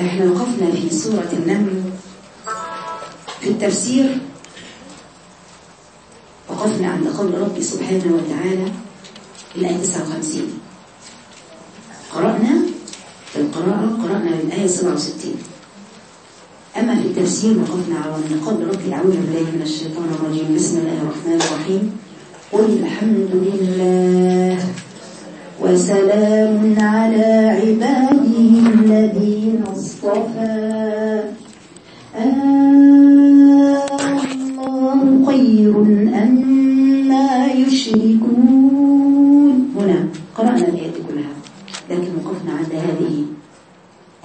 إحنا وقفنا في سورة النمل في التفسير. وقفنا عند قول ربي سبحانه وتعالى الآية 59 قرأنا في القراءة قرأنا الآية 67 أما في التفسير وقفنا على قول ربي أعوذ بالله من الشيطان الرجيم. بسم الله الرحمن الرحيم. قل الحمد لله. وسلام على عباده الذين اصطفى. الله خير أما يشركون. هنا قرأنا الآية كلها لكن وقفنا عند هذه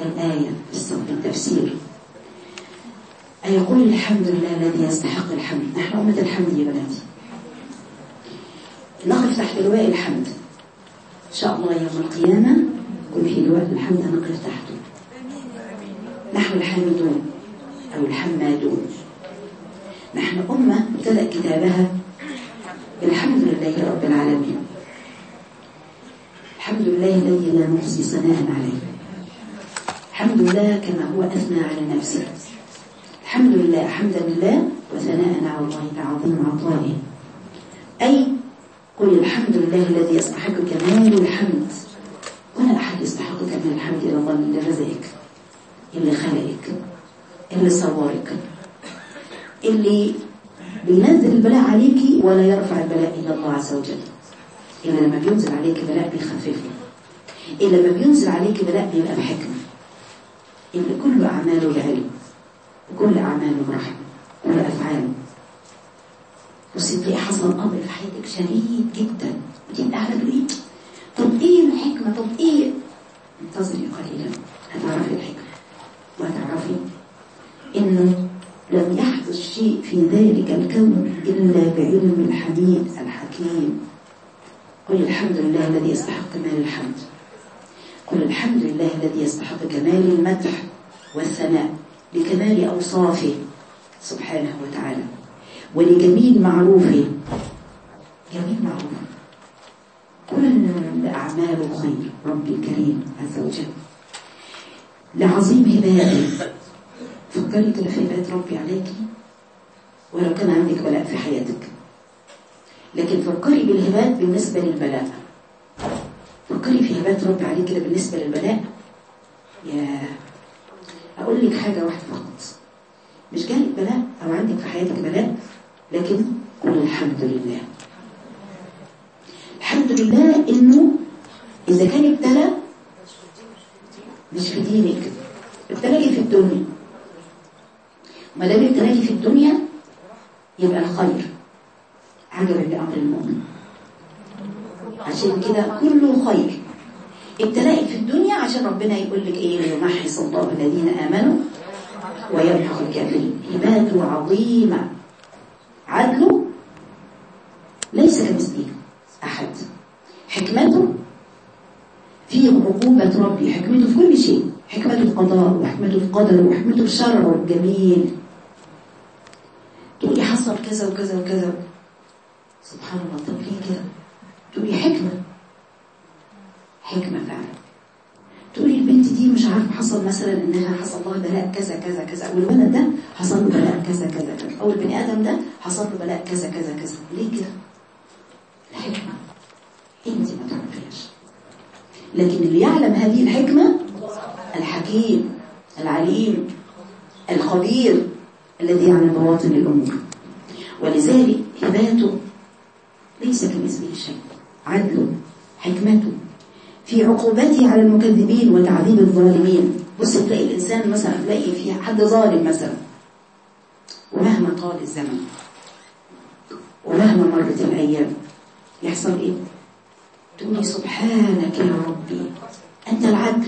الآية في التفسير. أن يقول الحمد لله الذي يستحق الحمد. نحن أمة الحمد يا بناتي. نقف تحت لواء الحمد إن شاء الله يوم القيامة كل في لواء الحمد نقف تحته نحن الحامدون أو الحمادون. نحن أمة ابتدأ كتابها بالحمد لله رب العالمين. الحمد لله الذي لا نحصي ثناء عليه. الحمد لله كما هو أثنى على نفسه. الحمد لله حمدا لله وثناء على الله تعظيم عطائه. أي قل الحمد لله الذي يستحق كمال الحمد. ولا أحد يستحق كمال الحمد إلا الله اللي رزقك اللي خلقك اللي صورك اللي بينزل البلاء عليكي ولا يرفع البلاء إلا الله عز وجل. إلا لما بينزل عليك بلاء بيخففه إلا لما بينزل عليك بلاء بيبقى بحكمة. إن كل أعماله بعلم وكل أعماله برحمة كل أفعاله. تلاقي حصل أمر في حياتك شديد جدا. وتبقى قاعدة تقولي طب إيه الحكمة طب إيه انتظري قليلا هتعرفي الحكمة. وهتعرفي إنه لم يحدث شيء في ذلك الكون إلا بعلم الحميد الحكيم. قل الحمد لله الذي يستحق كمال الحمد. قل الحمد لله الذي يستحق كمال المدح والثناء لكمال أوصافه سبحانه وتعالى ولجميل معروفه. جميل معروف كل أعماله خير ربي الكريم عز وجل. لعظيم هبائه فكري كده في هبات ربي عليكي ولو كان عندك بلاء في حياتك. لكن فكري بالهبات بالنسبة للبلاء. فكري في هبات ربي عليك كده بالنسبة للبلاء. يا أقول لك حاجة واحدة فقط. مش جالك بلاء أو عندك في حياتك بلاء لكن قل الحمد لله. الحمد لله إنه إذا كان ابتلى مش في دينك ابتلاكي في الدنيا. ما دام ابتلاكي في الدنيا يبقى الخير. عجبا لأمر المؤمن. عشان كده كله خير. ابتلاءك في الدنيا عشان ربنا يقول لك إيه؟ يمحص الله الذين آمنوا ويمحق الكافرين. هباته عظيمة. عدله ليس كمثله أحد. حكمته في عقوبة ربي حكمته في كل شيء حكمته في القضاء وحكمته في القدر وحكمته في شرعه الجميل تقولي حصل كذا وكذا وكذا. سبحان الله طب ليه كده؟ تقولي حكمة. حكمة فعلا. تقولي البنت دي مش عارفه حصل مثلا إنها حصل لها بلاء كذا كذا كذا أو الولد ده حصل له بلاء كذا كذا كذا أو البني آدم ده حصل له بلاء كذا كذا كذا. ليه كده؟ الحكمة. إنت ما تعرفيهاش. لكن اللي يعلم هذه الحكمة الحكيم العليم الخبير الذي يعلم بواطن الأمور. ولذلك هباته ليس كمثله شيء عدله حكمته في عقوبته على المكذبين وتعذيب الظالمين. بص تلاقي الإنسان مثلا تلاقي في حد ظالم مثلا. ومهما طال الزمن ومهما مرت الأيام يحصل إيه؟ تقولي سبحانك يا ربي أنت العدل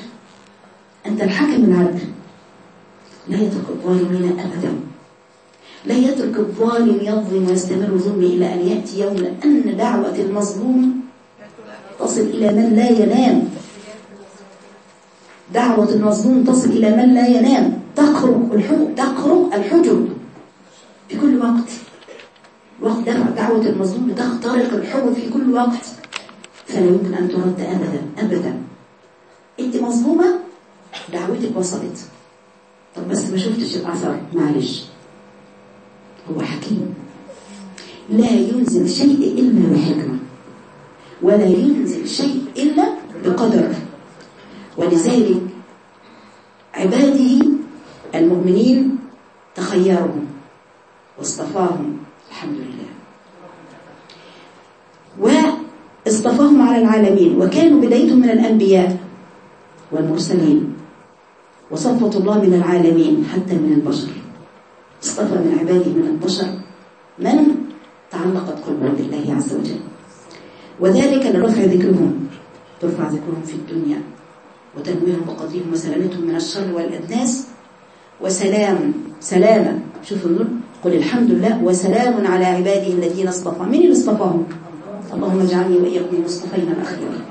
أنت الحكم العدل لا يترك الظالمين أبدا. لا يترك الظالم يظلم ويستمر ظلمه إلى أن يأتي يوم أن دعوة المظلوم تصل إلى من لا ينام. دعوة المظلوم تصل إلى من لا ينام. تقرب الحجب تقرب الحجب في كل وقت. وقت دفع دعوة المظلوم بتخترق الحجب في كل وقت فلا يمكن أن ترد أبدا أبدا. أنت مظلومة؟ دعوتك وصلت. طب بس ما شفتش الأثر معلش. هو حكيم. لا ينزل شيء إلا بحكمة. ولا ينزل شيء إلا بقدر. ولذلك عباده المؤمنين تخيرهم واصطفاهم. الحمد لله. وأصطفاهم على العالمين وكانوا بدايتهم من الأنبياء والمرسلين وصفة الله من العالمين حتى من البشر. اصطفى من عباده من البشر من تعلقت قلوبهم بالله عز وجل. وذلك لرفع ذكرهم ترفع ذكرهم في الدنيا وتنويهم وقضيهم وسلامتهم من الشر والأدناس وسلام سلامة. شوفوا النور قل الحمد لله وسلام على عباده الذين اصطفى. من اللي اصطفاهم؟ اللهم اجعلني وإياكم المصطفين الأخيرين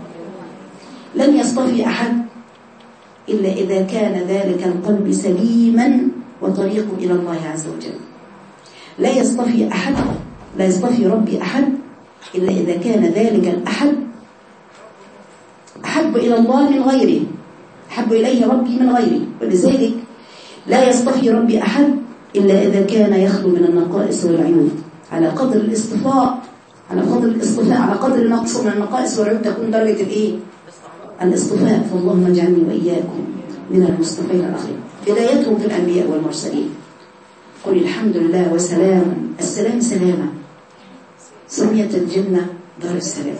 لن يصطفي أحد إلا إذا كان ذلك القلب سليما وطريق إلى الله عز وجل. لا يصطفي أحد لا يصطفي ربي أحد إلا إذا كان ذلك الأحد أحب إلى الله من غيره أحب إليه ربي من غيره. ولذلك لا يصطفي ربي أحد إلا إذا كان يخلو من النقائص والعيوب. على قدر الاصطفاء على قدر الاصطفاء على قدر النقص من النقائص والعيوب تكون درجة الإيه؟ الاصطفاء فاللهم اجعلني وإياكم من المصطفين الأخير. بدايتهم في الأنبياء والمرسلين. قل الحمد لله وسلام. السلام سلامة سميت الجنة دار السلام.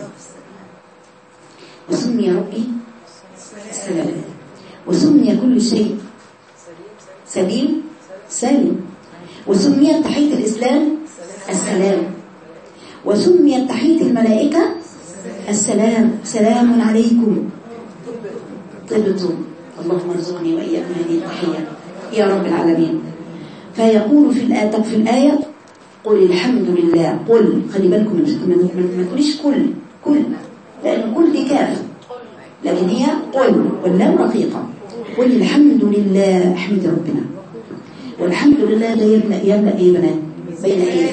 وسمي ربي السلام وسمي كل شيء سليم. سالم. وسميت تحية الإسلام السلام. وسميت تحية الملائكة السلام. سلام عليكم. طبتم. اللهم ارزقني وإياكم هذه التحية. يا رب العالمين. فيقول في الآية في الآية قل الحمد لله. قل. خلي بالكم ما تقوليش كل. كل. لأن كل دي كاف. لكن هي قل واللام رقيقة. قل الحمد لله. احمد ربنا. والحمد لله ده يملأ يملأ إيه بنات؟ بين إيه؟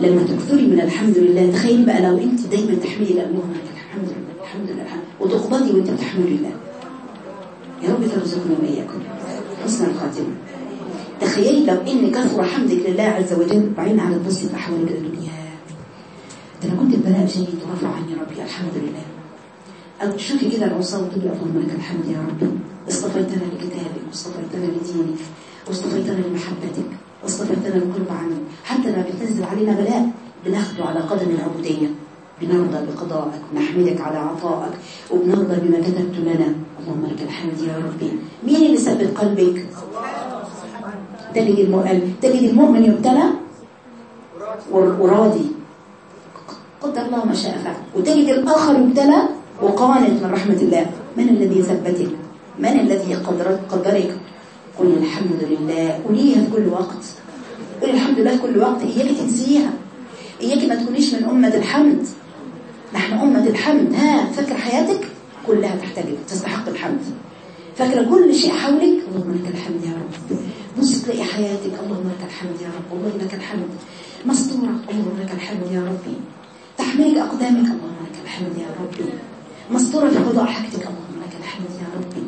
لما تكثري من الحمد لله تخيلي بقى لو أنت دايما تحمدي اللهم الحمد لله الحمد لله الحمد وتقبضي وأنت بتحمدي الله يا رب ترزقنا واياكم حسن الخاتمة. تخيلي لو إن كثر حمدك لله عز وجل وبعدين على تبصي في احوالك الدنيا. ده أنا كنت البلاء شديد ورفع عني ربي الحمد لله. أو تشوفي كده العصا وتقولي اللهم الحمد يا رب. اصطفيتنا لكتابك واصطفيتنا لدينك واصطفيتنا لمحبتك واصطفيتنا لقرب عنك حتى لما بتنزل علينا بلاء بناخده على قدم العبودية. بنرضى بقضائك ونحمدك على عطائك وبنرضى بما كتبت لنا. اللهم لك الحمد يا ربي. مين اللي ثبت قلبك؟ تجد المؤمن يبتلى؟ وراضي. قدر الله ما شاء فعل. وتجد الآخر يبتلى؟ وقانت من رحمة الله. من الذي ثبتك؟ من الذي قدرك؟ قل الحمد لله. قوليها في كل وقت. قل الحمد لله في كل وقت. إياك تنسيها. إياك ما تكونيش من أمة الحمد. نحن أمة الحمد. ها فاكر حياتك؟ كلها تحتاج تستحق الحمد. فاكرة كل شيء حولك؟ اللهم لك الحمد يا رب. بص تلاقي حياتك. اللهم لك الحمد يا رب. والله لك الحمد. مستورة. اللهم لك الحمد يا ربي. تحملك أقدامك. اللهم لك الحمد يا ربي. مستورة في قضاء حاجتك. اللهم لك الحمد يا ربي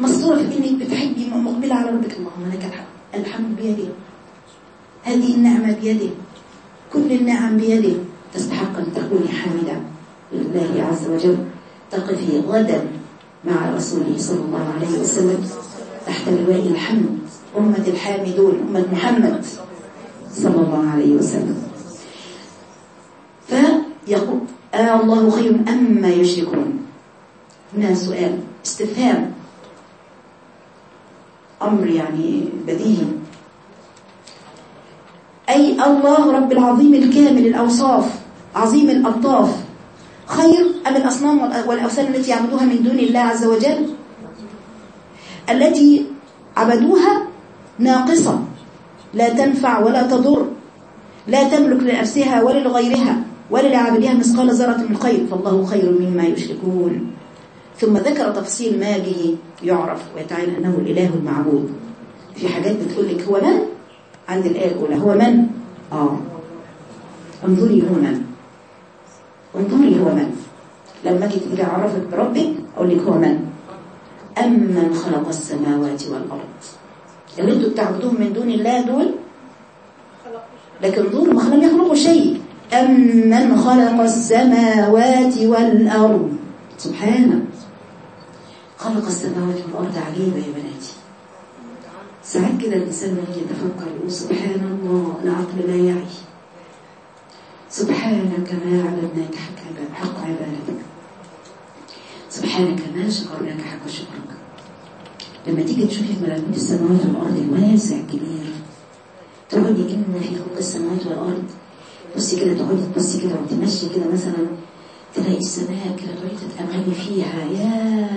مستورة في انك بتحبي مقبلة على ربك. اللهم لك الحمد. الحمد بيده هذه النعمة بيده كل النعم بيده تستحق أن تكوني حامدة لله عز وجل. تقفي غدا مع رسوله صلى الله عليه وسلم. تحت لواء الحمد. أمة الحامدون. أمة محمد صلى الله عليه وسلم. فيقول آه الله خير أما يشركون؟ هنا سؤال. استفهام. أمر يعني بديهي. أي الله رب العظيم الكامل الأوصاف عظيم الألطاف. خير أم الأصنام والأوثان التي يعبدوها من دون الله عز وجل؟ التي عبدوها ناقصة. لا تنفع ولا تضر. لا تملك لنفسها ولا لعابدها مثقال ذرة من خير. فالله خير مما يشركون. ثم ذكر تفصيل ما به يعرف ويتعين أنه الإله المعبود. في حاجات بتقول لك هو من؟ عند الآية الأولى هو من؟ آه. انظري هو من. انظري هو من. لما تيجي أعرفك بربك أقول لك هو من. أمن خلق السماوات والأرض؟ اللي أنتوا بتعبدوهم من دون الله دول؟ لكن دول ما لم يخلقوا شيء. أمن خلق السماوات والأرض؟ سبحانه. خلق السماوات والأرض عجيبة يا بناتي. ساعات كده الإنسان لما يجي يتفكر يقول سبحان الله العقل لا يعي. سبحانك ما عبدناك حق حق عبادتك. سبحانك ما شكرناك حق شكرك. لما تيجي تشوفي في ملكوت السماوات والأرض الواسع كبير تقعدي إن في خلق السماوات والأرض. بصي كده تقعدي تبصي كده وتمشي كده مثلا تلاقي السماء كده تقعدي تتأملي فيها. يا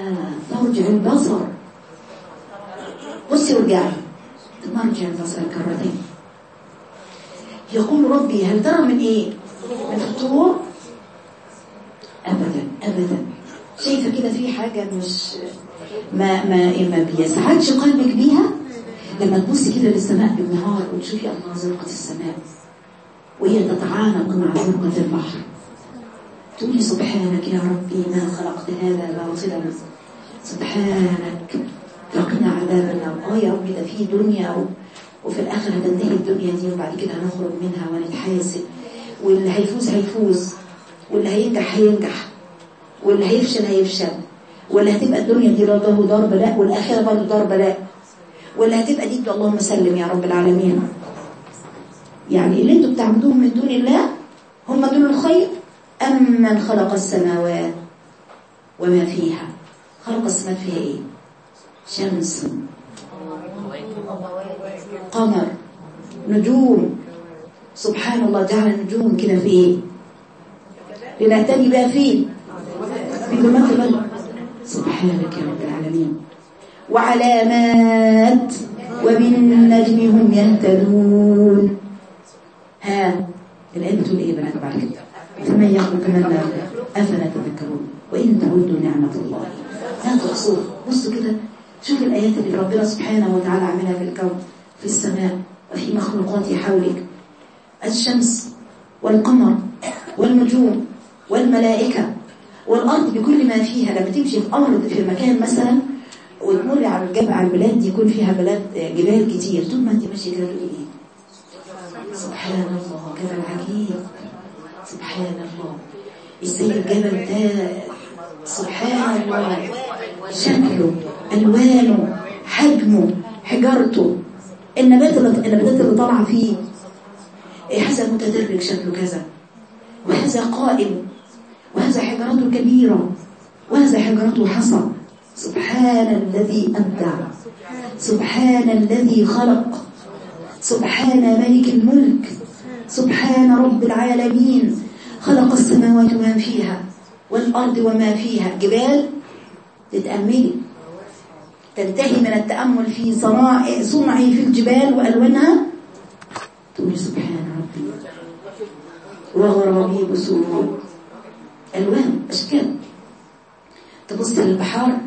ترجع البصر. بصي وارجعي ترجع البصر كرتين يقول ربي هل ترى من إيه؟ من فطور ابدا ابدا. شايفة كده في حاجة مش ما ما ما بيسعدش قلبك بيها؟ لما تبصي كده للسماء بالنهار وتشوفي الله زرقة السماء وهي تتعانق مع زرقة البحر. تقولي سبحانك يا ربي ما خلقت هذا باطلا. سبحانك فقنا عذاب النار آه يا ربي ده في دنيا وفي الآخر هتنتهي الدنيا دي وبعد كده هنخرج منها ونتحاسب. واللي هيفوز هيفوز. واللي هينجح هينجح. واللي هيفشل هيفشل. واللي هتبقى الدنيا دي رضاه دار بلاء والآخرة برضه دار بلاء واللي هتبقى دي اللهم سلم يا رب العالمين. يعني اللي أنتوا بتعبدوهم من دون الله هم دول الخير؟ أم من خلق السماوات وما فيها؟ خلق السماوات فيها إيه؟ شمس. قمر. نجوم. سبحان الله جعل النجوم كده في إيه؟ لنهتدي بها فين في الليل سبحانك يا رب العالمين. وعلامات وبالنجم هم يهتدون. ها الآية بتقول إيه بنات؟ بعد كده. فمن يخلق لا أفلا تذكرون وإن تعودوا نعمة الله. لا تحصوها بصوا كده شوف الآيات اللي ربنا سبحانه وتعالى عملها في الكون في السماء وفي مخلوقات حولك. الشمس والقمر والنجوم والملائكة والأرض بكل ما فيها. لما تمشي في أرض في مكان مثلا وتمر على الجبل على البلاد يكون فيها بلاد جبال كتير. طول ما أنت ماشية كده تقولي إيه؟ سبحان الله جبل عجيب. سبحان الله. إزاي الجبل ده سبحان الله. شكله الوانه حجمه حجارته النبات النباتات اللي طالعة فيه. هذا متدرج شكله كذا. وهذا قائم. وهذا حجارته كبيرة. وهذا حجارته حصى. سبحان الذي أبدع. سبحان الذي خلق. سبحان ملك الملك. سبحان رب العالمين. خلق السماوات وما فيها والأرض وما فيها. جبال تتأملي تنتهي من التأمل في صنعي في الجبال وألوانها. تقولي سبحان ربي. وغرابيب سرور ألوان أشكال. تبص للبحار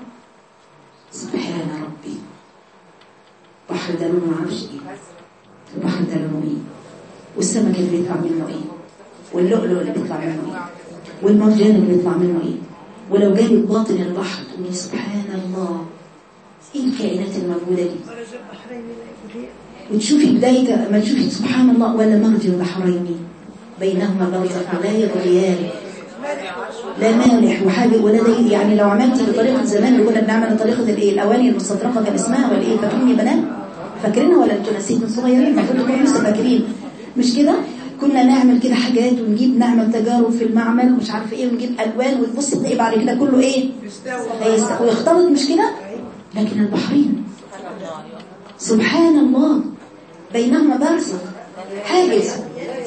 سبحان ربي. بحر ده لونه إيه البحر ده لونه إيه والسمك اللي بيطلع منه إيه واللؤلؤ اللي بيطلع منه إيه؟ والمرجان اللي بيطلع منه إيه؟ ولو جالي باطن البحر تقولي سبحان الله إيه الكائنات الموجودة دي؟ وتشوفي بداية ما تشوفي سبحان الله ولا مرج البحرين بينهما برزخ لا يبغيان. لا مالح وحاجة ولا داير يعني لو عملتي بطريقة زمان اللي كنا بنعمل طريقة الإيه؟ الأواني المستطرفة كان اسمها ولا إيه فاكرين يا بنات. فاكرينها ولا أنتوا نسيتوا؟ صغيرين المفروض تكونوا لسه فاكرين. مش كده؟ كنا نعمل كده حاجات ونجيب نعمل تجارب في المعمل ومش عارف إيه ونجيب ألوان وتبص تلاقي بعد كده كله إيه؟ ويختلط مش كده؟ لكن البحرين. سبحان الله. بينهما برزخ حاجز.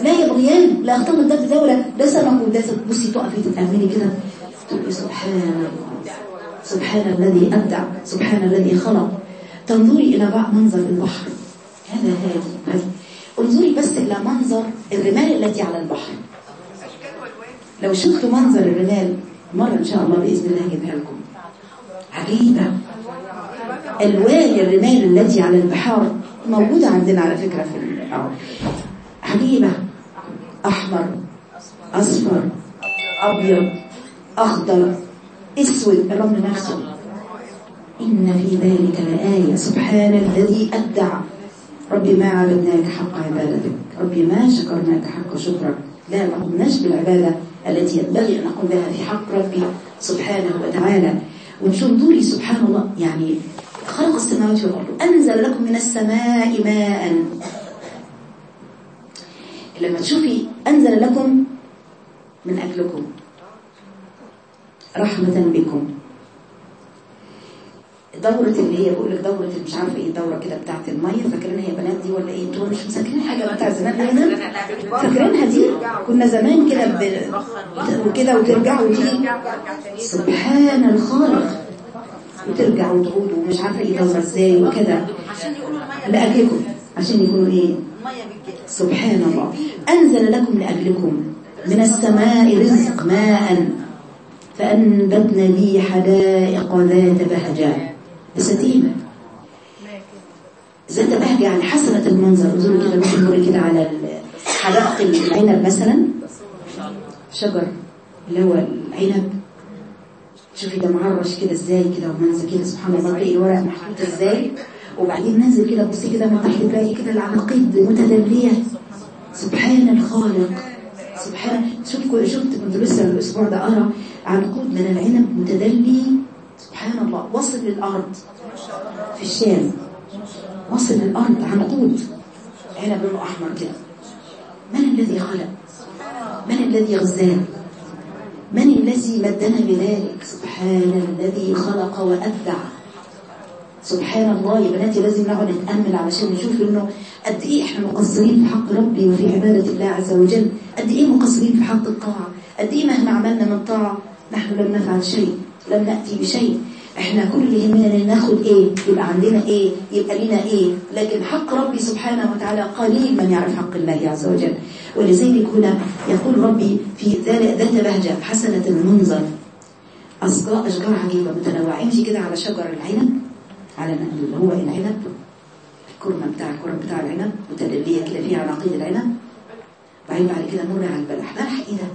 لا يبغيان لا اختلط ده بدولة ده سمك وده بصي تقفي تتأملي كده. تقولي سبحان الله. سبحان الذي أبدع. سبحان الذي خلق. تنظري إلى بعض منظر البحر. هذا هادي انظري بس إلى منظر الرمال التي على البحر. لو شفتوا منظر الرمال مرة إن شاء الله بإذن الله هجيبها لكم عجيبة. ألوان الرمال التي على البحار موجودة عندنا على فكرة في الأرض. عجيبة. أحمر أصفر أبيض أخضر أسود الرمل نفسه. إن في ذلك لآية. سبحان الذي أبدع ربي ما عبدناك حق عبادتك. ربي ما شكرناك حق شكرك. لا ما قمناش بالعبادة التي ينبغي أن نقوم بها في حق ربي سبحانه وتعالى. وانظري سبحان الله يعني خلق السماوات والأرض. أنزل لكم من السماء ماء. لما تشوفي أنزل لكم من أجلكم رحمة بكم. دورة اللي هي بقول لك دورة مش عارفة إيه الدورة كده بتاعت المية. فاكرينها يا بنات دي ولا إيه؟ أنتوا مش فاكرين حاجة بتاع زمان؟ ابدا فاكرينها دي؟ كنا زمان كده. وكده وترجع وتيجي سبحان الخالق. وترجع وتعود ومش عارفة إيه دورة إزاي وكده. لأجلكم. عشان يكونوا إيه؟ سبحان الله. أنزل لكم لأجلكم من السماء رزق ماء فأنبتنا به حدائق ذات بهجة بساتين ذات بهجة يعني حسنة المنظر انظروا كده ممكن نقول كده على حدائق العنب مثلا. شجر اللي هو العنب. شوفي ده معرش كده إزاي كده ومنزل كده سبحان الله تلاقي الورق محطوط إزاي. وبعدين نازل كده بصي كده من تحت تلاقي كده العناقيد متدليه سبحان الخالق. سبحان شوف شفت كنت لسه الأسبوع ده ارى عنقود من العنب متدلي. للارض في الشام. وصل للارض عنقود عنب لونه أحمر كده. من الذي خلق؟ من الذي غزانا من الذي مدنا بذلك؟ سبحان الذي خلق وأبدع سبحان الله يا بناتي لازم نقعد نتأمل علشان نشوف إنه قد إيه إحنا مقصرين في حق ربي وفي عبادة الله عز وجل. قد إيه مقصرين في حق الطاعة؟ قد إيه مهما عملنا من طاعة نحن لم نفعل شيء لم نأتي بشيء. إحنا كل اللي يهمنا ناخد إيه؟ يبقى عندنا إيه؟ يبقى لنا إيه؟ لكن حق ربي سبحانه وتعالى قليل من يعرف حق الله عز وجل. ولذلك هنا يقول ربي في ذات بهجة حسنة المنظر. أصداء أشجار عجيبة متنوعة امشي كده على شجر العنب. على اللي هو العنب. الكرمة بتاع الكرم بتاع العنب. متدلية كده فيها عناقيد العنب. بعدين بعد كده نور على البلح. بلح إيه ده؟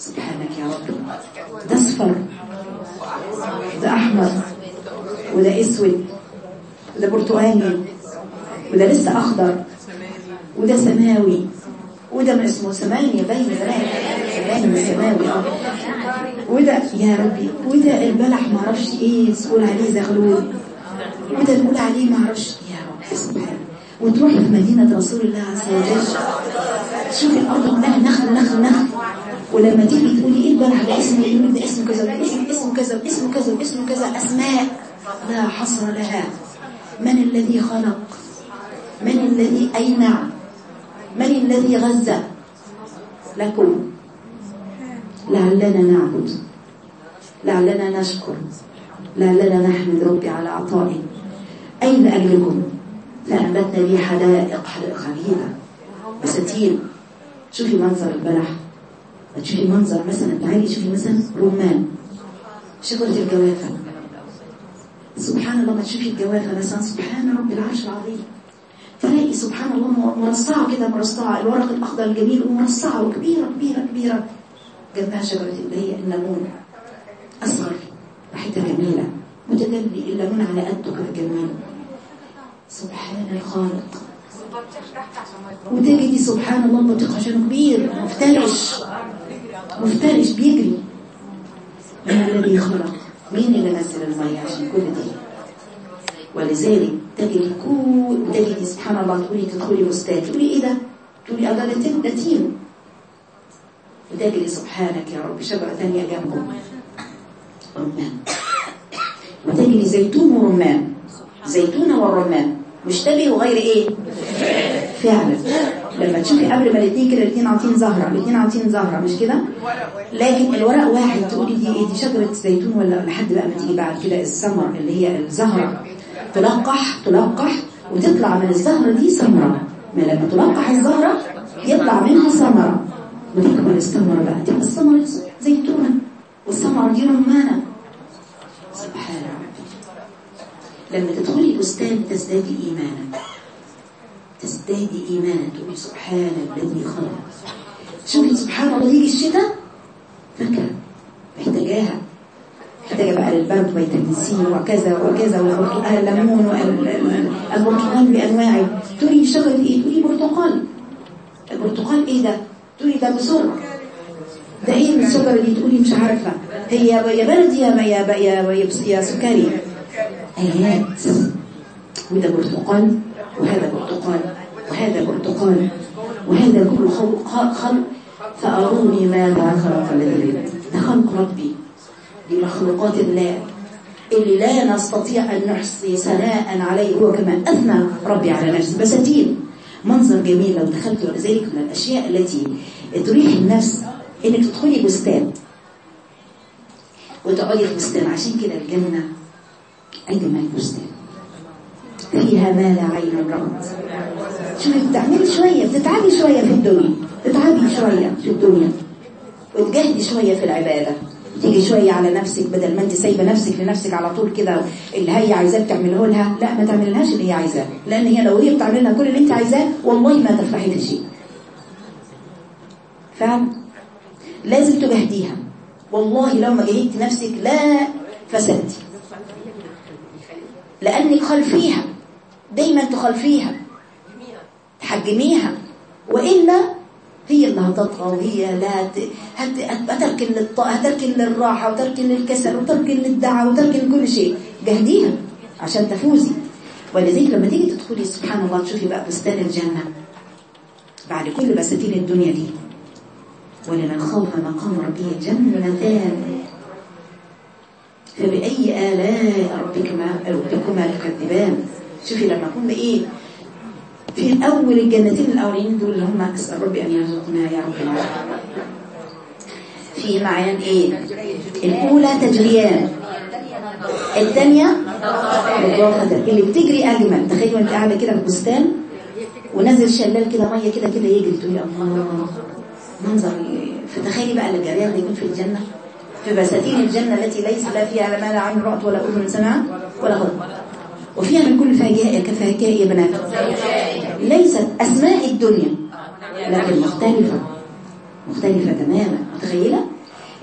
سبحانك يا رب. ده أصفر ده أحمر وده أسود وده برتقاني وده لسه أخضر وده سماوي وده من اسمه سمانية باين سماني سماوي وده يا ربي وده البلح ما أعرفش إيه تقول عليه زغلول وده نقول عليه ما أعرفش. يا رب سبحانه وتروحي في مدينة رسول الله عز وجل تشوفي الأرض كلها نخل نخل نخل. ولما تيجي تقولي إيه البلح ده اسمه يقولوا ده اسمه كذا ده اسمه كذا اسمه كذا اسمه كذا. أسماء لا حصر لها. من الذي خلق؟ من الذي أينع من الذي غزى لكم. لعلنا نعبد. لعلنا نشكر. لعلنا نحمد ربي على عطائه. أي لأجلكم فأنبتنا لي حدائق حدائق عجيبة بساتين شوفي منظر البلح. تشوفي منظر مثلا تعالي شوفي مثلا رمان شجرة الجوافة سبحان الله ما تشوفي الجوافة مثلا سبحان رب العرش العظيم تلاقي سبحان الله مرصعة كده مرصعة الورق الأخضر الجميل ومرصعة وكبيرة كبيرة كبيرة جنبها شجرة اللي هي الليمون أصغر ريحتها جميلة متدلي الليمون على قده كده جميل سبحان الخالق وتجدي سبحان الله البطيخ عشان كبير مفترش مفترش بيجري. من الذي خلق مين اللي نزل المية عشان كل دي؟ ولذلك تجري كل وتجري سبحان الله تقولي تدخلي بستان تقولي إيه ده؟ تقولي الله ده تين وتجري سبحانك يا رب شجرة ثانية جنبه. رمان. وتجري زيتون ورمان. زيتونة والرمان مشتبه وغير إيه؟ فعلا. لما تشوفي قبل ما الاثنين كده الاثنين عاطين زهرة الاثنين عاطين زهرة مش كده؟ لكن الورق واحد تقولي دي إيه؟ دي شجرة زيتون ولا لحد بقى ما تيجي بعد كده الثمر اللي هي الزهرة؟ تلقح تلقح وتطلع من الزهرة دي ثمرة ما لما تلقح الزهرة يطلع منها ثمرة وتكبر الثمرة بقى. تبقى الثمرة زيتونة. والثمرة دي رمانة. سبحان ربي. لما تدخلي البستان تزدادي إيمانا تزدادي إيمانا. تقولي سبحان الذي خلق. شوفي سبحان الله يجي الشتاء فاكرة محتاجاها محتاجة بقى للبرد فيتامين سي وكذا وكذا والبرتقال الليمون والبرتقال بأنواعه. تقولي شجرة إيه؟ تقولي برتقال. البرتقال إيه ده؟ تقولي ده بسر ده إيه الشجرة دي؟ تقولي مش عارفة. هي يا برد يا يا يا يا سكري. آيات. وده برتقال وهذا برتقال. وهذا برتقال وهذا كل خلق خلق فأروني ماذا خلق الذي ده خلق ربي دي مخلوقات الله اللي لا نستطيع أن نحصي ثناء عليه هو كما أثنى ربي على نفسه بساتين. منظر جميل لو دخلت ولذلك من الأشياء التي تريح النفس إنك تدخلي بستان. وتقعدي في بستان عشان كده الجنة أجمل بستان. فيها ما لا عين رأت. شوفي بتعملي شوية بتتعبي شوية في الدنيا تتعبي شوية في الدنيا. وتجاهدي شوية في العبادة. تيجي شوية على نفسك بدل ما انت سايبة نفسك لنفسك على طول كده اللي هي عايزاه بتعمله لها. لا ما تعملهاش اللي هي عايزاه. لأن هي لو هي بتعمل لها كل اللي انت عايزاه والله ما ترفعي في شيء. فعلا لازم تجاهديها. والله لو ما جاهدتي نفسك لا فسدتي لأنك خلفيها. دايما تخلفيها تحجميها. وإلا هي اللي هتطغى وهي لا هتركن للط... هتركن للراحة وتركن للكسل وتركن للدعاء وتركن كل شيء. جهديها عشان تفوزي. ولذلك لما تيجي تدخلي سبحان الله تشوفي بقى بستان الجنة. بعد كل بساتين الدنيا دي ولمن خاف مقام ربه جنتان. فبأي آلاء ربكما ربكما تكذبان؟ شوفي لما أكون بإيه؟ في أول الجنتين الأولين دول اللي هم أسأل ربي أن يرزقنا يا رب في معيان إيه؟ الأولى تجريان الثانية مضافة اللي بتجري أجمل تخيلوا أنت قاعدة كده في البستان ونزل شلال كده مية كده كده يجري. تقولي الله. منظر فتخيلي بقى الجريان ده يكون في الجنة. في بساتين الجنة التي ليس لا فيها لا مال عين رأت ولا أذن سمعت ولا خلق وفيها من كل فاكهة كفاكهة يا بنات. ليست أسماء الدنيا لكن مختلفة مختلفة تماما. متخيلة؟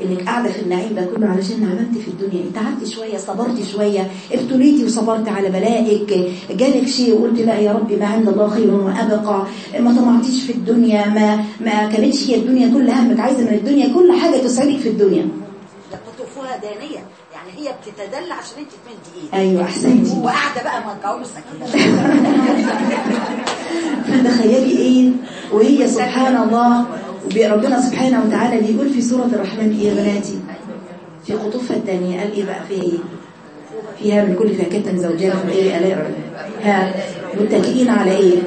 إنك قاعدة في النعيم ده كله علشان عملت في الدنيا. قعدت شوية صبرت شوية ابتليتي وصبرت على بلائك. جالك شيء وقلت لا يا ربي ما عند الله خير وأبقى. ما طمعتيش في الدنيا ما ما كانتش هي الدنيا كل همك عايزة من الدنيا. كل حاجة تسعدك في الدنيا. دانية. يعني هي بتتدلع عشان انت تمدي إيدك أيوه أحسنتي. وقاعده بقى متجوزه كده فتخيلي إيه؟ وهي سبحان الله ربنا سبحانه وتعالى بيقول في سورة الرحمن إيه يا بناتي في قطوفها الثانية قال إيه بقى؟ فيها إيه؟ فيها من كل فاكهة زوجان فايه الاء ها متكئين على إيه؟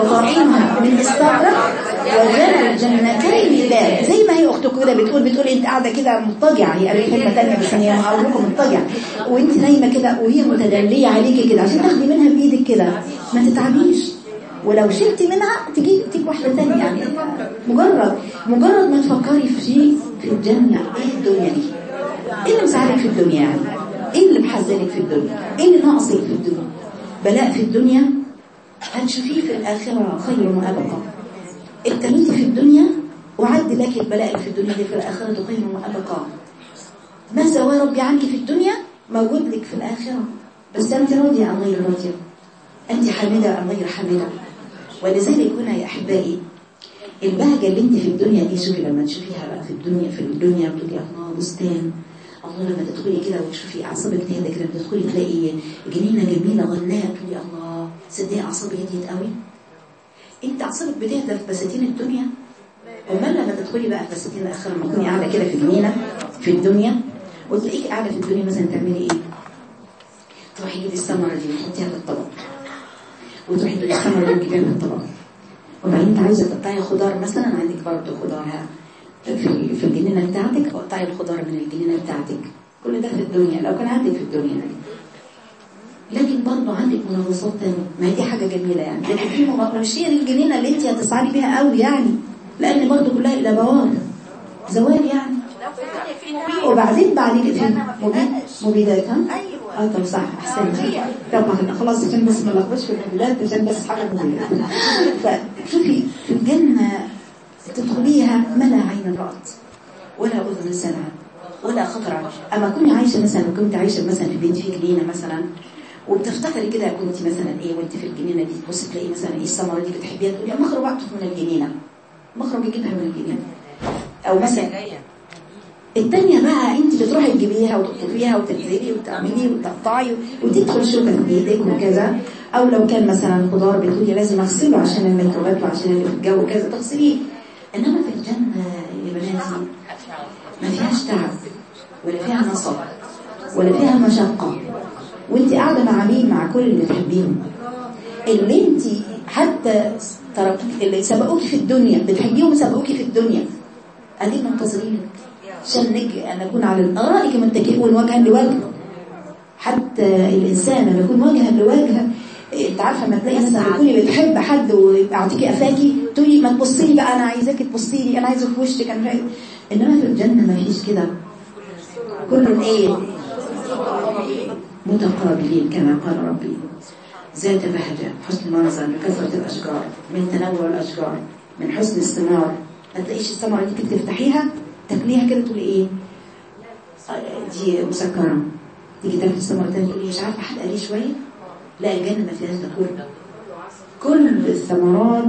وطاعينها من استغرق وجنى الجنتين لا. زي ما هي أختك كده بتقول بتقول أنت قاعدة كده مضطجعة. هي قالت كلمه ثانية بس هي لكم مضطجعة. وأنت نايمة كده وهي متدلية عليكي كده عشان تاخدي منها بإيدك كده. ما تتعبيش. ولو شلتي منها تجي تجيب واحدة ثانية يعني مجرد مجرد ما تفكري في شيء في الجنه إيه الدنيا دي؟ إيه اللي مساعدك في الدنيا يعني؟ إيه اللي محزنك في الدنيا؟ إيه اللي ناقصك في الدنيا؟ بلاء في الدنيا؟ هتشوفيه في الآخرة خير وأبقى. ابتليتي في الدنيا وعد لك البلاء في الدنيا دي في الآخرة خير وأبقى. ما سوى ربي عنك في الدنيا؟ موجود لك في الآخرة. بس أنت راضية أم غير راضية أنت حامدة أم غير حامدة. ولذلك هنا يا أحبائي البهجة اللي انت في الدنيا دي شوفي لما تشوفيها بقى في الدنيا في الدنيا بتقولي الله بستان الله لما تدخلي كده وتشوفي أعصابك تهدى كده بتدخلي تلاقي جنينة جميلة غناء تقولي الله صدقي أعصابي هديت قوي. أنت أعصابك بتهدى في بساتين الدنيا؟ أمال لما تدخلي بقى في بساتين الآخرة لما تكوني قاعدة كده في جنينة في الدنيا وتلاقيكي قاعدة في الدنيا مثلا تعملي إيه؟ تروحي تجيبي الثمرة دي وتحطيها في الطبق. وتروحي تجيبي الثمرة دي وتجيبيها في الطبق. وبعدين أنت عايزه تقطعي خضار؟ مثلا عندك برضه خضار في في الجنينه بتاعتك قطعي الخضار من الجنينه بتاعتك. كل ده في الدنيا. لو كان عندك في الدنيا يعني. لكن برضه عندك منغصات تانية. ما هي دي حاجة جميلة يعني. لكن في مش هي الجنينة اللي أنت هتسعدي بيها قوي يعني. لأن برضه كلها إلى بوار زوال يعني. وبعدين بعد كده مبيد مبيدات ها؟ أيوه آه طب صح احسنتي طبعا خلاص عشان بس ما نلخبطش في المبيدات عشان بس حاجة مبيدات فشوفي في الجنة تدخليها ما لا عين رأت. ولا أذن سمعت ولا خطر. عليك أما كوني عايشة مثلا كنت عايشة مثلا في بيت فيه جنينة مثلا وبتفتكري كده كنت مثلا إيه وأنت في الجنينة دي تبصي تلاقي مثلا إيه الثمره دي بتحبيها تقولي يا مخرج اعطف من الجنينة. مخرج يجيبها من الجنينة. أو مثلا التانية بقى أنت بتروحي تجيبيها وتقطفيها وتنزلي وتعملي وتقطعي وتدخل شوكة في إيدك وكذا. أو لو كان مثلا خضار بتقولي لازم أغسله عشان الميكروبات وعشان اللي الجو كذا تغسليه. إنما في الجنة يا بناتي ما فيهاش تعب ولا فيها نصب ولا فيها مشقة. وانت قاعدة مع مين؟ مع كل اللي بتحبيهم. اللي انت حتى ترك اللي سبقوك في الدنيا بتحبيهم سبقوك في الدنيا. ادي منتظرينك عشان نجي أن نكون على الأرائك متكئون وجها لوجه. حتى الإنسان لما يكون وجها لوجه أنت عارفة لما تلاقي مثلا تكوني بتحب حد ويعطيكي قفاكي تقولي ما تبصي لي بقى أنا عايزاكي تبصي لي أنا عايزه في وشك أنا عايز. إنما في الجنة ما فيش كده. كل إيه؟ متقابلين كما قال ربي. ذات بهجة حسن منظر بكثره الأشجار من تنوع الأشجار من حسن الثمار. ما تلاقيش الثمرة دي كده تفتحيها تاكليها كده تقولي إيه؟ دي مسكرة. تيجي تاكلي الثمرة تاني تقولي مش عارفة حد قال شوية. لا الجنه ما فيهاش ده كله كل الثمرات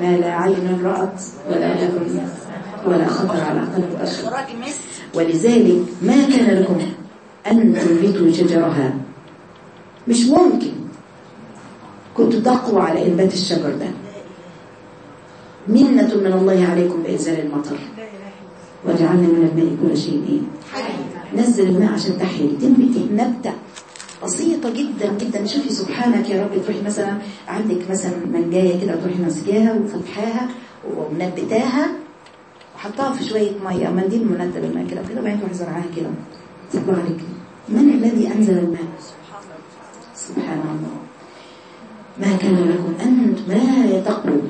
ما لا عين رأت ولا أذن ولا خطر على قلب بشر ولذلك ما كان لكم أن تنبتوا شجرها. مش ممكن. كنت تقوى على إنبات الشجر ده. منة من الله عليكم بإنزال المطر. وجعلنا من الماء كل شيء إيه. نزل الماء عشان تحيي تنبتي نبتة. بسيطة جدا جدا. شوفي سبحانك يا رب تروحي مثلا عندك مثلا منجاية كده تروحي ماسكاها وفتحاها ومنبتاها وحطها في شوية مية منديل منتب الماء كده كده وبعدين تروحي زرعاها كده. صبح عليك من الذي أنزل الماء؟ سبحان الله. ما كان لكم أن ما تقروا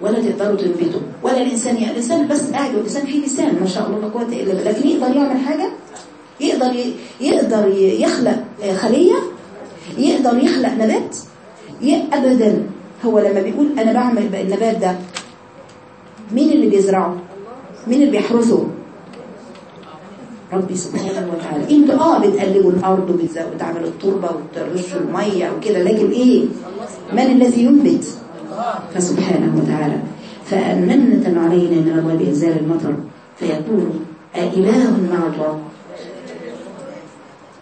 ولا تقدروا تنبتوا. ولا الإنسان الإنسان بس قاعد والإنسان فيه لسان ما شاء الله لا قوة إلا بالله. لكن يقدر يعمل حاجة؟ يقدر يقدر يخلق خلية يقدر يخلق نبات أبدا. هو لما بيقول أنا بعمل النبات ده مين اللي بيزرعه؟ مين اللي بيحرسه؟ ربي سبحانه وتعالى. أنتوا آه بتقلبوا الأرض وبتعملوا التربة وبترشوا المية وكده لكن إيه؟ من الذي ينبت؟ فسبحانه وتعالى. فمنة علينا من الله بإنزال المطر فيقول أإله مع الله؟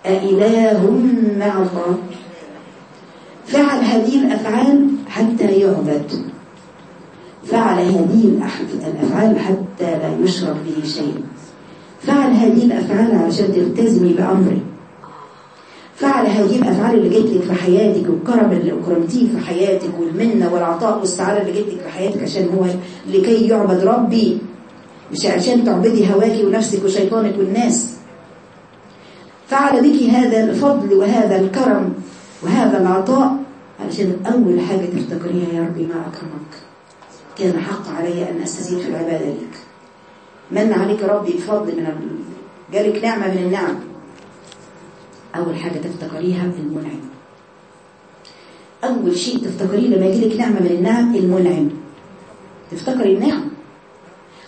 أإله مع الله فعل هذه الأفعال حتى يعبد. فعل هذه الأفعال حتى لا يشرك به شيء. فعل هذه الأفعال عشان تلتزمي بأمره. فعل هذه الأفعال اللي جت لك في حياتك والكرم اللي أكرمتيه في حياتك والمنة والعطاء والسعادة اللي جت لك في حياتك عشان هو لكي يعبد ربي. مش عشان تعبدي هواك ونفسك وشيطانك والناس. فعل بك هذا الفضل وهذا الكرم وهذا العطاء. علشان أول حاجة تفتكريها يا ربي ما أكرمك كان حق علي أن أستزيد في العبادة لك من عليك ربي بفضل من جالك نعمة من النعم. أول حاجة تفتكريها المنعم. أول شيء تفتكريه لما يجيلك نعمة من النعم المنعم. تفتكري النعم.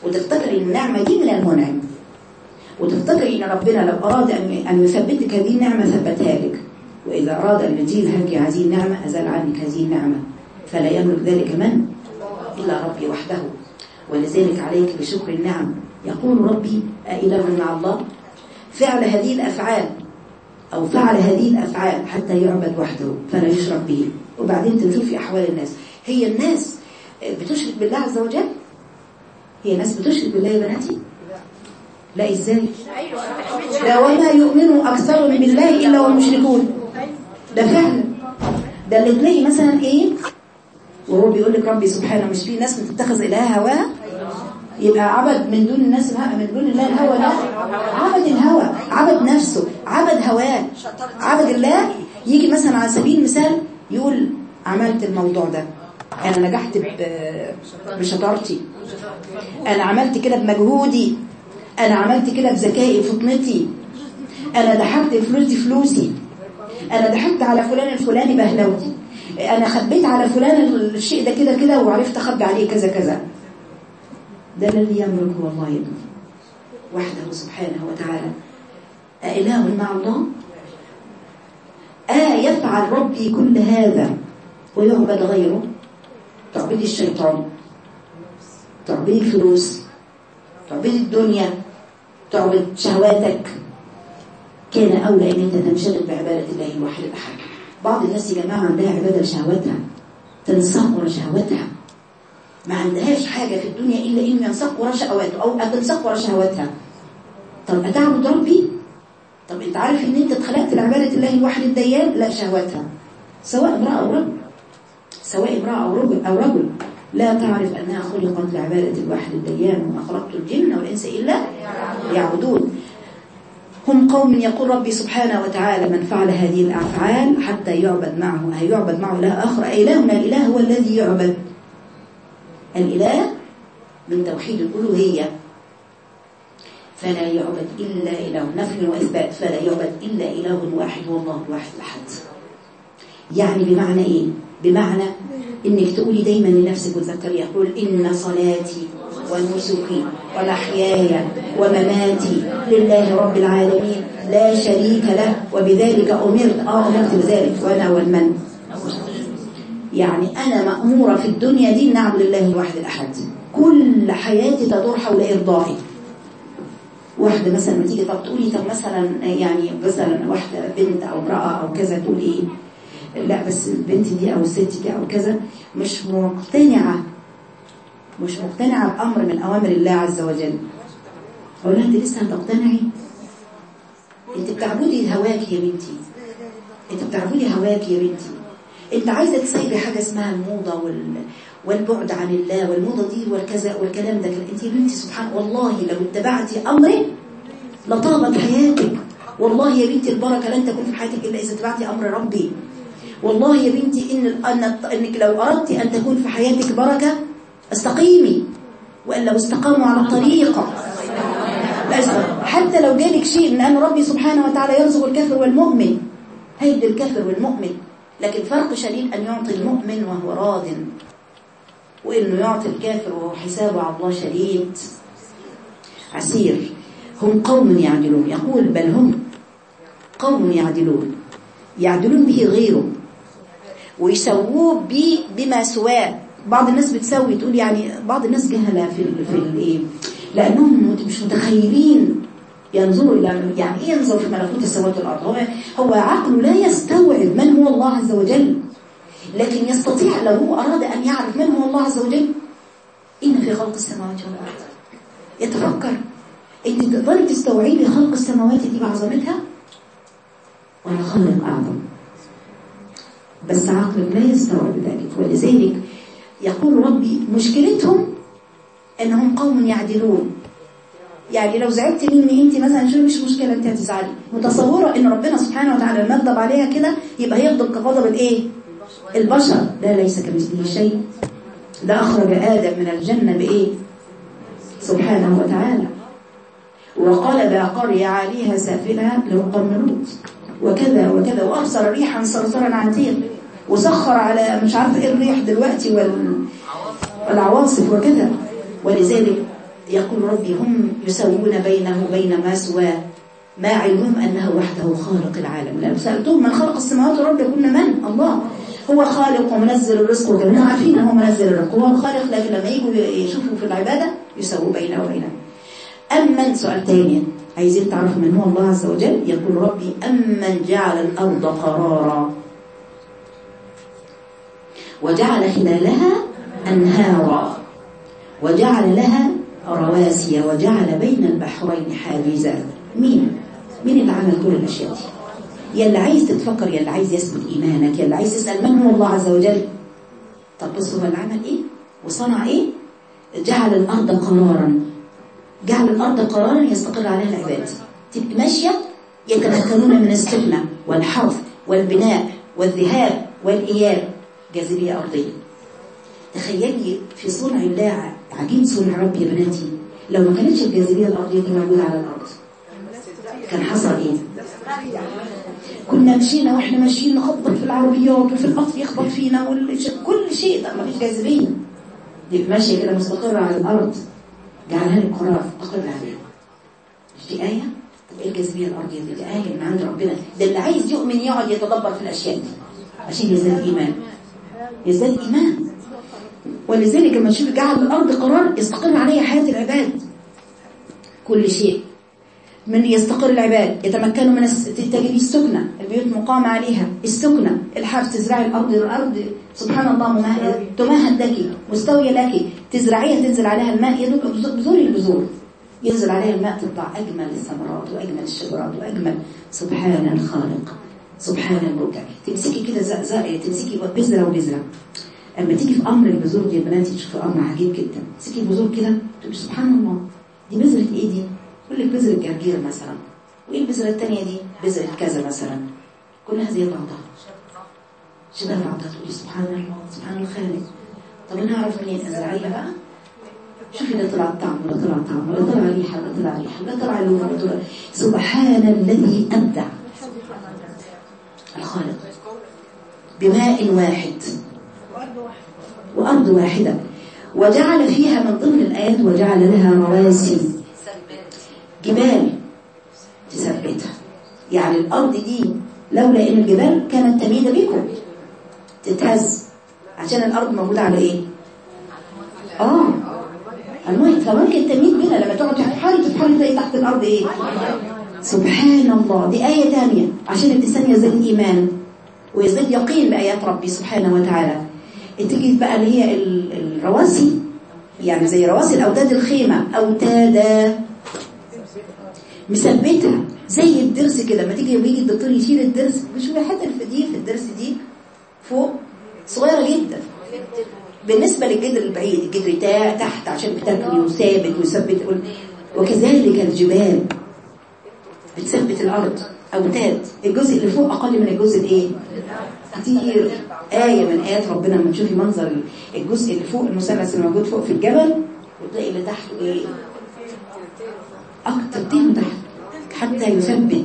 وتفتكري النعمة دي من المنعم. وتفتكري ان ربنا لو أراد أن يثبتك هذه النعمة ثبتها لك. وإذا أراد أن يزيل عنك هذه النعمة أزال عنك هذه النعمة. فلا يملك ذلك من؟ إلا ربي وحده. ولذلك عليك بشكر النعم. يقول ربي أإله مع الله؟ فعل هذه الأفعال أو فعل هذه الأفعال حتى يعبد وحده فلا يشرك به. وبعدين تنشوف في أحوال الناس. هي الناس بتشرك بالله عز وجل؟ هي ناس بتشرك بالله يا بناتي؟ لا إزاي لا وما يؤمن أكثر بالله إلا هم مشركون ده فعلا. ده اللي تلاقي مثلا إيه؟ وهو بيقول لك ربي سبحانه مش في ناس بتتخذ إلهها هواها يبقى عبد من دون الناس من دون الله الهوى لا عبد الهوى عبد نفسه عبد هواه. عبد الله. يجي مثلا على سبيل المثال يقول عملت الموضوع ده. أنا نجحت بشطارتي. أنا عملت كده بمجهودي. أنا عملت كده بذكائي وفطنتي أنا ضحكت فلوسي فلوسي. أنا ضحكت على فلان الفلاني بهلوتي. أنا خبيت على فلان الشيء ده كده كده وعرفت أخبي عليه كذا كذا. ده الذي يملك هو الله يبني وحده سبحانه وتعالى. أإله مع الله؟ آه يفعل ربي كل هذا. ويعبد غيره. تعبدي الشيطان. تعبدي الفلوس. تعبدي الدنيا تعبد شهواتك. كان أولى أن أنت تنشغل بعبادة الله الواحد الأحد بعض الناس يا جماعة عندها عبادة لشهواتها تنساق ورا شهواتها. ما عندهاش حاجة في الدنيا إلا إن ينساق ورا شهواته أو تنساق ورا شهواتها. طب أتعبد ربي؟ طب أنت عارف إن أنت اتخلقت لعبادة الله الواحد الديان؟ لا شهواتها. سواء امرأة أو رجل. سواء امرأة أو رجل أو رجل. لا تعرف أنها خلقت لعبادة الواحد الديان وما خلقت الجن والإنس إلا يعبدون هم قوم يقول ربي سبحانه وتعالى من فعل هذه الأفعال حتى يعبد معه. هيعبد معه لا آخر؟ إلهنا الإله هو الذي يعبد. الإله من توحيد الألوهية. فلا يعبد إلا إله نفي وإثبات. فلا يعبد إلا إله واحد هو الله الواحد الأحد. يعني بمعنى إيه؟ بمعنى إنك تقولي دايما لنفسك وتذكري يقول إن صلاتي ونسكي ومحياي ومماتي لله رب العالمين لا شريك له وبذلك أمرت آه أمرت بذلك وأنا والمن. يعني أنا مأمورة في الدنيا دي نعبد الله الواحد الأحد. كل حياتي تدور حول إرضائي. واحدة مثلا تيجي طب تقولي طب مثلا يعني مثلا واحدة بنت أو امرأة أو كذا تقول إيه؟ لا بس البنت دي أو الست دي أو كذا مش مقتنعة مش مقتنعة بأمر من أوامر الله عز وجل. أقول لها أنت لسه هتقتنعي؟ أنت بتعبدي هواك يا بنتي. أنت بتعبدي هواك يا بنتي. أنت عايزة تسيبي حاجة اسمها الموضة وال... والبعد عن الله والموضة دي والكذا والكلام ده. أنت يا بنتي سبحان والله لو اتبعتي أمره لطابت حياتك. والله يا بنتي البركة لن تكون في حياتك إلا إذا اتبعتي أمر ربي. والله يا بنتي إن أن إنك لو أردت أن تكون في حياتك بركة استقيمي. وإن لو استقاموا على الطريقة حتى لو جالك شيء من أن ربي سبحانه وتعالى يرزق الكافر والمؤمن هيدي الكافر والمؤمن. لكن فرق شديد أن يعطي المؤمن وهو راض وإنه يعطي الكافر وهو حسابه على الله شديد. عسير. هم قوم يعدلون. يقول بل هم قوم يعدلون. يعدلون به غيره. ويسووه بما سواه. بعض الناس بتسوي تقول يعني بعض الناس جهلة في في الايه لأنهم مش متخيلين ينظروا إلى يعني إيه ينظر في ملكوت السماوات والأرض؟ هو عقله لا يستوعب من هو الله عز وجل لكن يستطيع لو هو أراد أن يعرف من هو الله عز وجل. إن في خلق السماوات والأرض. يتفكر. انت تقدري تستوعبي خلق السماوات دي بعظمتها ولا خلق اعظم بس عقلك لا يستوعب ذلك. ولذلك يقول ربي مشكلتهم أنهم قوم يعدلون. يعني لو زعلت مني أنت مثلا شو مش مشكلة أنت هتزعلي؟ متصورة إن ربنا سبحانه وتعالى لما يغضب عليها كده يبقى يغضب كغضب الايه البشر. لا ليس كمثله شيء. ده أخرج آدم من الجنة بإيه؟ سبحانه وتعالى. وقال بقرية عاليها سافلها لو قمرود وكذا وكذا. وأرسل ريحا صرصرا عتيق. وسخر على مش عارفه إيه الريح دلوقتي وال... والعواصف وكذا. ولذلك يقول ربي هم يسوون بينه وبين ما سواه ما علمهم أنه وحده خالق العالم. لو سألتهم من خلق السماوات والأرض يقولون من؟ الله. هو خالق ومنزل الرزق وكذا. عارفين هو منزل الرزق. هو الخالق لكن لما يجوا يشوفوا في العبادة يسووا بينه وبينه. أمن سؤال عايزين تعرفوا من هو الله عز وجل يقول ربي أمن جعل الأرض قرارا وجعل خلالها أنهارا وجعل لها رواسي وجعل بين البحرين حاجزا مين؟ مين اللي عمل كل الأشياء دي؟ يلي عايز تتفكر يلي عايز يثبت إيمانك يلي عايز تسأل من هو الله عز وجل طب بص هو اللي عمل إيه؟ وصنع إيه؟ جعل الأرض قرارا جعل الأرض قرارا يستقر عليها العباد. تبقى ماشية يتمكنون من السكنة والحرث والبناء والذهاب والإياب جاذبية أرضية. تخيلي في صنع الله عجيب صنع ربي يا بناتي لو ما كانتش الجاذبية الأرضية دي موجودة على الأرض. كان حصل إيه؟ كنا مشينا وإحنا ماشيين نخبط في العربيات وفي القطر يخبط فينا كل شيء ده فيش جاذبية. دي ماشية كده مستقرة على الأرض. جعلها لك قرار استقر عليها مش دي آية؟ طب إيه الجاذبيه الارضيه دي؟ دي آية من عند ربنا. ده اللي عايز يؤمن يقعد يتدبر في الأشياء دي. عشان يزداد إيمان. يزداد إيمان. ولذلك لما تشوف جعل الأرض قرار يستقر عليها حياة العباد. كل شيء. من يستقر العباد؟ يتمكنوا من تجري السكنة البيوت مقام عليها. السكنة. الحرث تزرعي الأرض. الأرض سبحان الله تمهد لك مستوية لك. تزرعيها تنزل عليها الماء يدوك بذور البذور ينزل عليها الماء تطلع أجمل الثمرات وأجمل الشجرات وأجمل. سبحان الخالق. سبحان المبدع تمسكي كده زق تمسكي بذرة وبذرة. أما تيجي في أمر البذور دي يا بناتي تشوفي أمر عجيب جدا. تمسكي البذور كده تقولي سبحان الله. دي بذرة إيه دي؟ يقول لك بذرة جرجير مثلا. وإيه البذرة الثانية دي؟ بذرة كذا مثلا. كلها زي بعضها. شبه بعضها. تقولي سبحان الله سبحان الخالق. طب أنا اعرف منين؟ ازرعيها بقى؟ شوفي ده طلع طعم ولا طلع طعم ولا طلع ريحه ولا طلع ريحه ولا طلع لون ولا طلع سبحان الذي أبدع. الخالق. بماء واحد. وأرض واحدة. وجعل فيها من ضمن الآيات وجعل لها رواسي جبال. تثبتها. يعني الأرض دي لولا إن الجبال كانت تميد بكم. تتهز. عشان الأرض موجودة على إيه؟ آه. المهم فممكن تميد بنا لما تقعد تحاري تتحاري تلاقي تحت الأرض إيه؟ سبحان الله دي آية تانية عشان الإنسان يزداد إيمان ويزداد يقين بآيات ربي سبحانه وتعالى. تيجي بقى اللي هي ال- الرواسي يعني زي رواسي الأوتاد الخيمة أوتادا مثبتها زي الدرس كده لما تيجي يجي الدكتور يشيل الدرس بشوفي حتى في دي في الدرس دي فوق. صغيرة جدا. بالنسبة للجدر البعيد الجدر تا- تحت عشان بتاكلي وثابت ويثبت وكذلك الجبال. بتثبت الأرض أوتاد الجزء اللي فوق أقل من الجزء الإيه؟ كتير. آية من آيات ربنا لما تشوفي منظر الجزء اللي فوق المثلث اللي موجود فوق في الجبل وتلاقي اللي تحته إيه؟ أكتر من تحت. حتى يثبت.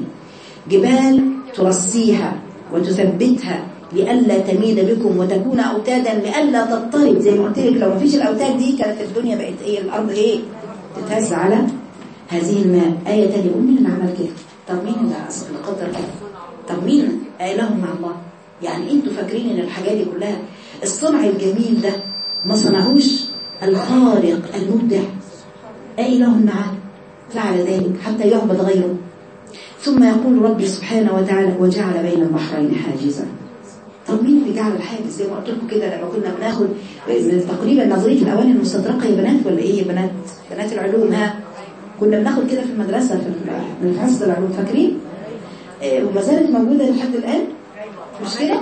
جبال ترسيها وتثبتها. لئلا تميد بكم وتكون أوتادا لئلا تضطرب. زي ما قلت لك لو ما فيش الأوتاد دي كانت الدنيا بقت إيه؟ الأرض إيه؟ تتهز على هذه الماء آية تانية مين اللي عمل كده؟ طب مين اللي قدر كده؟ طب مين إله مع الله؟ يعني أنتوا فاكرين إن الحاجات دي كلها؟ الصنع الجميل ده ما صنعوش؟ الخالق المبدع إله معاه. فعل ذلك حتى يعبد غيره. ثم يقول ربي سبحانه وتعالى وجعل بين البحرين حاجزا. طب مين اللي جعل الحاجز زي ما قلت لكم كده لما كنا بناخد تقريبا نظريه الاواني المستدرقه يا بنات ولا إيه؟ يا بنات بنات العلوم ها؟ كنا بناخد كده في المدرسة في حصه العلوم فاكرين؟ آه، وما زالت موجودة لحد الآن. مش كده؟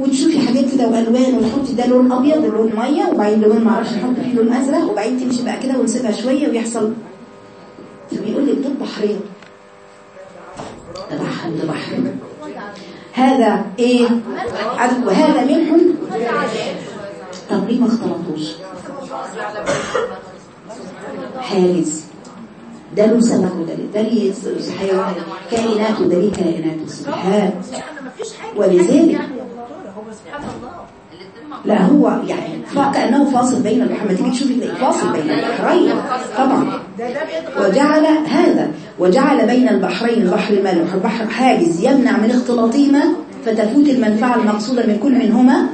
وتشوفي حاجات كده وألوان وتحطي ده لون أبيض ولون مية وبعدين لون ما أعرفش نحط فيه لون أزرق وبعدين تمشي بقى كده ونسيبها شوية ويحصل. فبيقول لك دول بحرين ده بحر ده بحر هذا إيه؟ عدد وهذا ملح طب ليه ما اختلطوش؟ حاجز ده له سمك وده ده ليه حيوان. كائنات وده ليه كائنات. سبحان. ولذلك لا هو يعني كأنه فاصل بين البحر ما تيجي تشوفي تلاقي فاصل بين البحرين. طبعا. وجعل هذا وجعل بين البحرين البحر المالح والبحر حاجز يمنع من اختلاطهما فتفوت المنفعة المقصودة من كل منهما.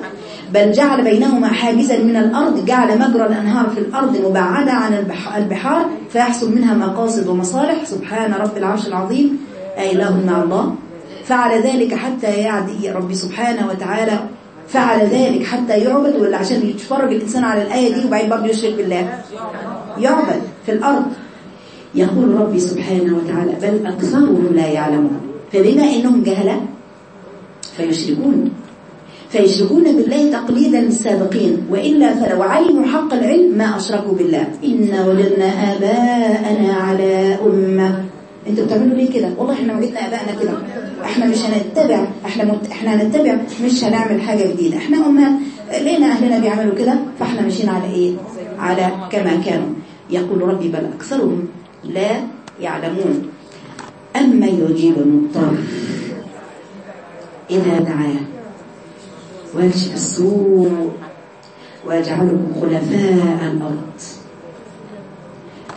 بل جعل بينهما حاجزا من الأرض جعل مجرى الأنهار في الأرض مبعدة عن البح- البحار فيحصل منها مقاصد ومصالح. سبحان رب العرش العظيم. أي إله مع الله. فعل ذلك حتى يعدي ربي سبحانه وتعالى. فعل ذلك حتى يعبد ولا عشان يتفرج الإنسان على الآية دي وبعدين برضه يشرك بالله. يعبد في الأرض. يقول ربي سبحانه وتعالى بل أكثرهم لا يعلمون. فبما إنهم جهلة فيشركون. فيشركون بالله تقليدا للسابقين وإلا فلو علموا حق العلم ما أشركوا بالله. إن وجدنا آباءنا على أمة. أنتوا بتعملوا ليه كده؟ والله إحنا وجدنا آباءنا كده. إحنا مش هنتبع إحنا مت... إحنا هنتبع مش هنعمل حاجة جديدة. إحنا أمهات لقينا أهلنا بيعملوا كده فاحنا ماشيين على إيه؟ على كما كانوا. يقول ربي بل أكثرهم لا يعلمون. أما يجيب المضطر إذا دعاه. ويكشف السوء ويجعلكم خلفاء الأرض.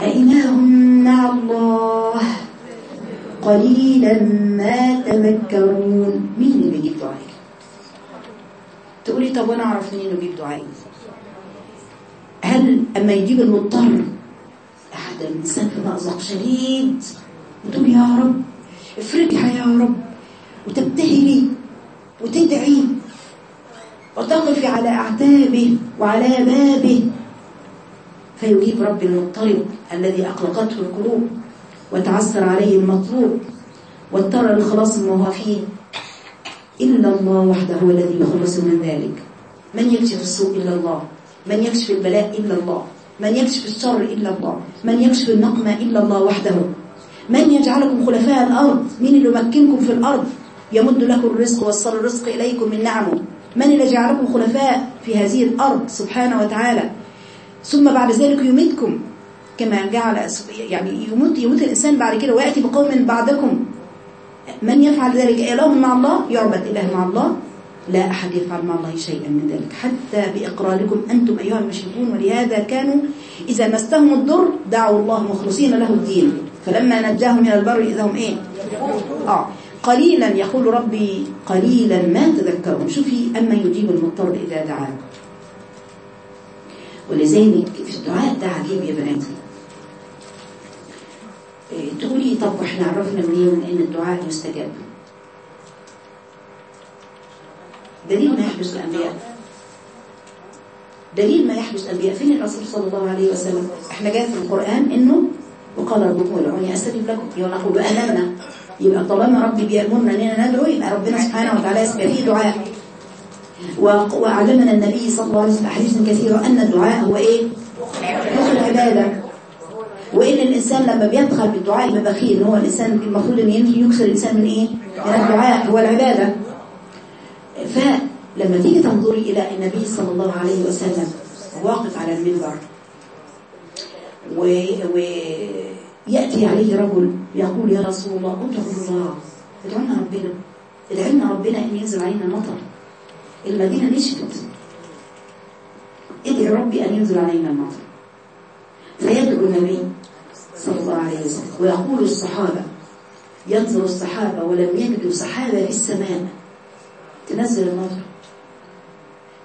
أإله مع الله؟ قليلا ما تذكرون مين اللي بيجيب دعائك تقولي طب وأنا أعرف منين بيجيب دعائي؟ هل أما يجيب المضطر أحد الإنسان في مأزق شديد وتقول يا رب افرجها يا رب وتبتهلي وتدعي وتقف على أعتابه وعلى بابه فيجيب رب المضطرب الذي أقلقته القلوب. وتعثر عليه المطلوب واضطر للخلاص مما هو فيه إلا الله وحده هو الذي يخلص من ذلك. من يكشف السوء إلا الله؟ من يكشف البلاء إلا الله؟ من يكشف الشر إلا الله؟ من يكشف النقمة إلا الله وحده؟ من يجعلكم خلفاء الأرض؟ من اللي يمكنكم في الأرض؟ يمد لكم الرزق ووصل الرزق إليكم من نعمه. من اللي جعلكم خلفاء في هذه الأرض سبحانه وتعالى؟ ثم بعد ذلك يمدكم. كما جعل يعني يموت يموت الإنسان بعد كده ويأتي بقوم بعدكم. من يفعل ذلك؟ إله مع الله؟ يعبد إله مع الله. لا أحد يفعل مع الله شيئا من ذلك. حتى بإقراركم أنتم أيها المشركون. ولهذا كانوا إذا مسهم الضر دعوا الله مخلصين له الدين. فلما نجاهم من البر إذا هم إيه؟ آه. قليلا يقول ربي قليلا ما تذكرون. شوفي أما يجيب المضطر إذا دعاه. ولذلك في الدعاء ده عجيب يا بناتي. تقولي طب إحنا عرفنا منين إن الدعاء يستجاب؟ دليل ما يحدث الأنبياء. دليل ما يحدث الأنبياء. فين الرسول صلى الله عليه وسلم؟ إحنا جاء في القرآن إنه وقال ربكم ادعوني أستجب لكم. ونقول آمنا. يبقى طالما ربي بيأمرنا إننا ندعو يبقى ربنا سبحانه وتعالى فيه دعاء. وعلمنا النبي صلى الله عليه وسلم أحاديث كثيرة أن الدعاء هو إيه؟ مخ العبادة. وإن الإنسان لما بيدخل بالدعاء بخيل هو الإنسان المفروض ينهي يكسر الإنسان من إيه؟ من الدعاء هو العبادة فلما تيجي تنظري إلى النبي صلى الله عليه وسلم واقف على المنبر ويأتي عليه رجل يقول يا رسول الله ادعوا الله. ادعونا ربنا. ادعينا ربنا أن ينزل علينا المطر المدينة نشفت ادعي ربي أن ينزل علينا المطر. فيدعو النبي صلى الله عليه وسلم ويقول الصحابة ينظر الصحابة ولم يجدوا سحابة في السماء. تنزل المطر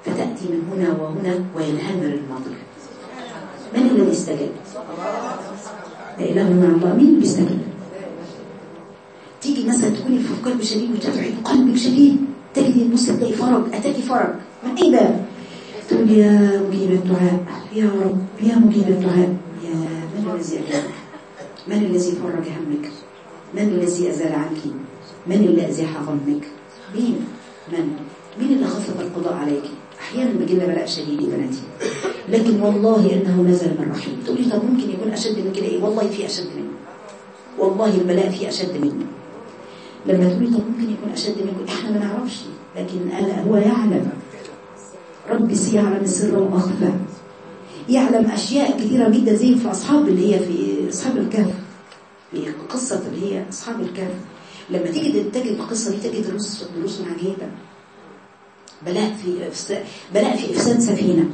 فتأتي من هنا وهنا وينهمر المطر من الذي استجاب؟ لا إله إلا الله. مين بيستجاب تيجي مثلا تكوني في قلب شديد وتدعي بقلبك شديد تجدي المسلم تلاقي فرج أتاكي فرج من أي باب تقول يا مجيب الدعاء يا رب يا مجيب الدعاء. يا من الذي أجاب من الذي فرج همك من الذي أزال عنك؟ من اللي أزاح ظنك مين؟ من؟ مين اللي خفض القضاء عليك؟ أحيانا بيجي لنا بلاء شديد يا بناتي. لكن والله إنه نزل من رحيم. تقولي طب ممكن يكون أشد من كده إيه والله في أشد منه والله البلاء في أشد منه لما تقولي طب ممكن يكون أشد منه إحنا ما نعرفش. لكن هو يعلم؟ ربي يعلم السر وأخفى يعلم أشياء كثيرة جدا زي في أصحاب اللي هي في أصحاب الكهف. في قصة اللي هي أصحاب الكهف. لما تيجي تجد القصة دي تجد دروس دروس عجيبة. بلاء في بلاء في إفساد سفينة.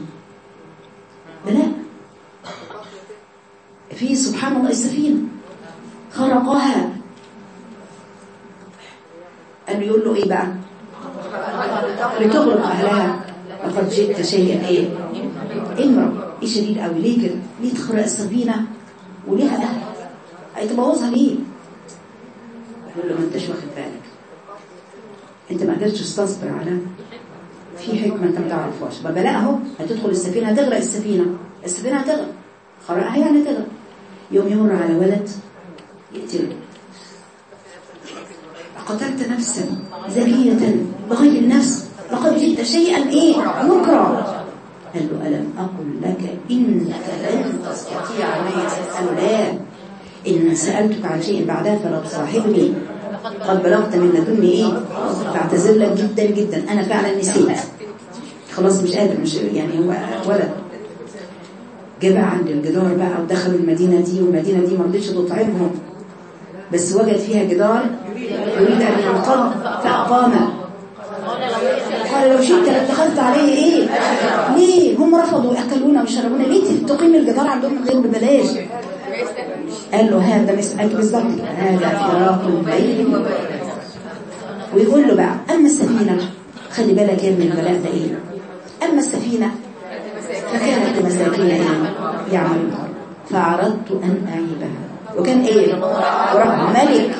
بلاء. في سبحان الله السفينة خرقها. قال يقول له إيه بقى؟ لتغرق أهلها. لقد جئت شيئا. إيه؟ امرأ إيه شديد قوي؟ ليه كده؟ ليه تخرق السفينة وليها أهل هيتبوظها ليه يقول له ما أنتش واخد بالك. أنت ما قدرتش تستصبر على في حكمة أنت ما تعرفهاش. بلاء أهو هتدخل السفينة هتغرق السفينة. السفينة هتغرق. خرقها يعني هتغرق يوم يمر على ولد يقتله. قتلت نفسا زكية بغير نفس لقد جئت شيئا إيه؟ مكرا قال له ألم أقل لك إنك لن تستطيع معي قال لا إن سألتك عن شيء بعدها فلا تصاحبني قد بلغت من لدني إيه؟ فاعتذر لك جدا جدا. أنا فعلا نسيت. خلاص مش قادر مش يعني هو ولد. بقى عند الجدار بقى ودخلوا المدينة دي والمدينة دي ما رضتش تطعمهم بس وجد فيها جدار يريد أن ينقض فأقام. قال لو شئت لاتخذت عليه إيه؟ ليه؟ هم رفضوا ياكلونا ويشربونا ليه تقيم الجدار عندهم من غير ببلاش؟ قال له هذا مسألك بالظبط هذا فراق وبينك ويقول له بقى أما السفينة خلي بالك يا ابن البلاء ده إيه؟ أما السفينة فكانت مساكين إيه؟ يعملون. فأردت أن أعيبها. وكان إيه؟ ورب ملك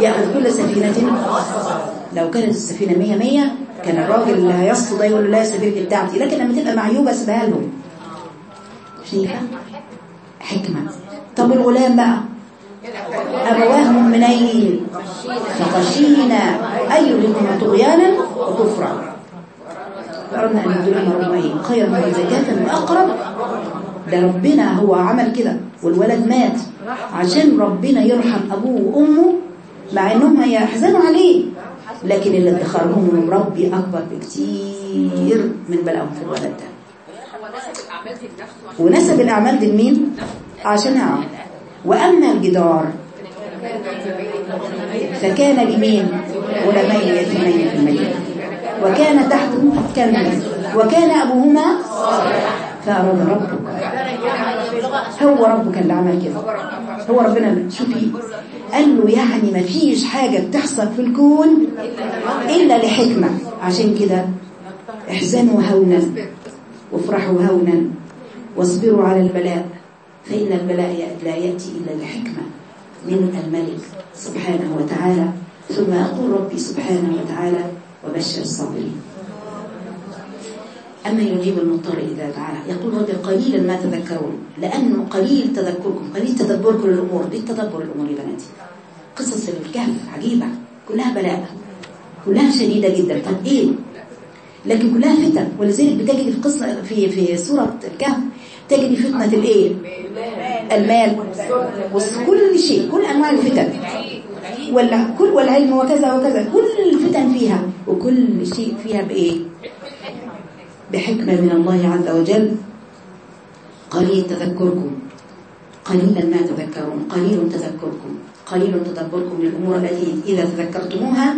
يأخذ كل سفينة. لو كانت السفينة مية مية كان الراجل اللي هيصطد ده يقول له لا السفينة بتاعتي لكن لما تبقى معيوبة سيبها لهم شايفة حكمة. طب الغلام بقى؟ أبواه مؤمنين فخشينا أن يرهقهما طغيانا وكفرا. فأردنا أن يبدلهما ربما إيه خيرا من زكاة وأقرب. ده ربنا هو عمل كده والولد مات. عشان ربنا يرحم أبوه وأمه مع أنهم يحزنوا عليه. لكن اللي ادخرهم من ربي أكبر بكتير من بلاهم في الولد ده. ونسب الأعمال دي لمين؟ عشان أعمل. وأما الجدار. فكان لمين غلامين يتيمين في المدينة وكان تحته كنز وكان أبوهما فأراد ربك. هو ربك اللي عمل كده. هو ربنا. شوفي. قال له يعني ما فيش حاجة بتحصل في الكون إلا لحكمة. عشان كده احزنوا هونا وافرحوا هونا واصبروا على البلاء. فإن البلاء لا يأتي إلا لحكمة من الملك سبحانه وتعالى. ثم يقول ربي سبحانه وتعالى وبشر الصابرين. أما يجيب المضطر إذا دعاه. يقول ربي قليلا ما تذكرون لأنه قليل تذكركم قليل تدبركم للأمور دي التدبر الأمور يا بناتي. قصص الكهف عجيبة كلها بلاء كلها شديدة جدا. طب إيه؟ لكن كلها فتن. ولذلك بتجد في قصة في في سورة الكهف تجد فتنة الإيه؟ المال. وكل شيء كل أنواع الفتن. ولا كل والعلم وكذا وكذا كل الفتن فيها. وكل شيء فيها بإيه؟ بحكمة من الله عز وجل. قليل تذكركم. قليلا ما تذكرون. قليل تذكركم. قليل تدبركم للأمور التي إذا تذكرتموها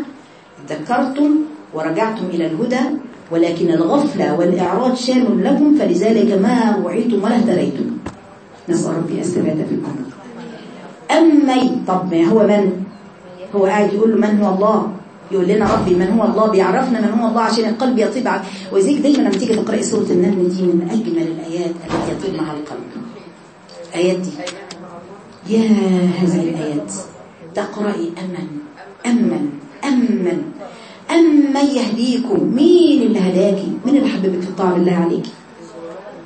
تذكرتم ورجعتم إلى الهدى ولكن الغفلة والإعراض شان لكم فلذلك ما وعيتم ولا اهتديتم. نسأل ربي الثبات في الأمر. أما طب ما هو من؟ هو قاعد يقول له من هو الله؟ يقول لنا ربي من هو الله بيعرفنا من هو الله عشان القلب يطيب وزيك دايما لما تيجي تقرأي سورة النمل دي من أجمل الآيات التي يطيب معها القلب. آيات دي. يا هذه الآيات. تقرأي أمن أمن أمن. أمن يهديكم. مين اللي هداكي؟ مين اللي حببك في الطاعة بالله عليك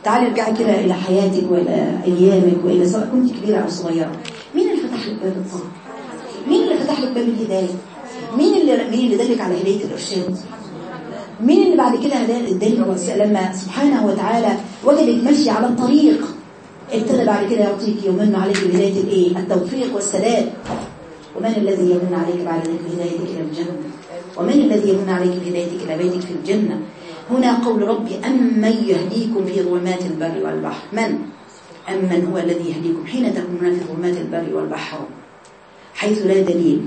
تعالي ارجعي كده إلى حياتك وإلى أيامك وإلى سواء كنت كبيرة أو صغيرة. مين اللي فتح لك باب الطاعة؟ مين اللي فتح لك باب الهداية؟ مين اللي مين اللي دلك على هداية الإرشاد مين اللي بعد كده هداك لما سبحانه وتعالى وجدك ماشية على الطريق ابتدى بعد كده يعطيك يمن عليك بهداية الإيه؟ التوفيق والسداد. ومن الذي يمن عليك بعد ذلك بهدايتك إلى الجنة؟ ومن الذي يمن عليك بهدايتك إلى بيتك في الجنة؟ هنا قول ربي أمن يهديكم في ظلمات البر والبحر. من؟ أمن هو الذي يهديكم حين تكونون في ظلمات البر والبحر حيث لا دليل.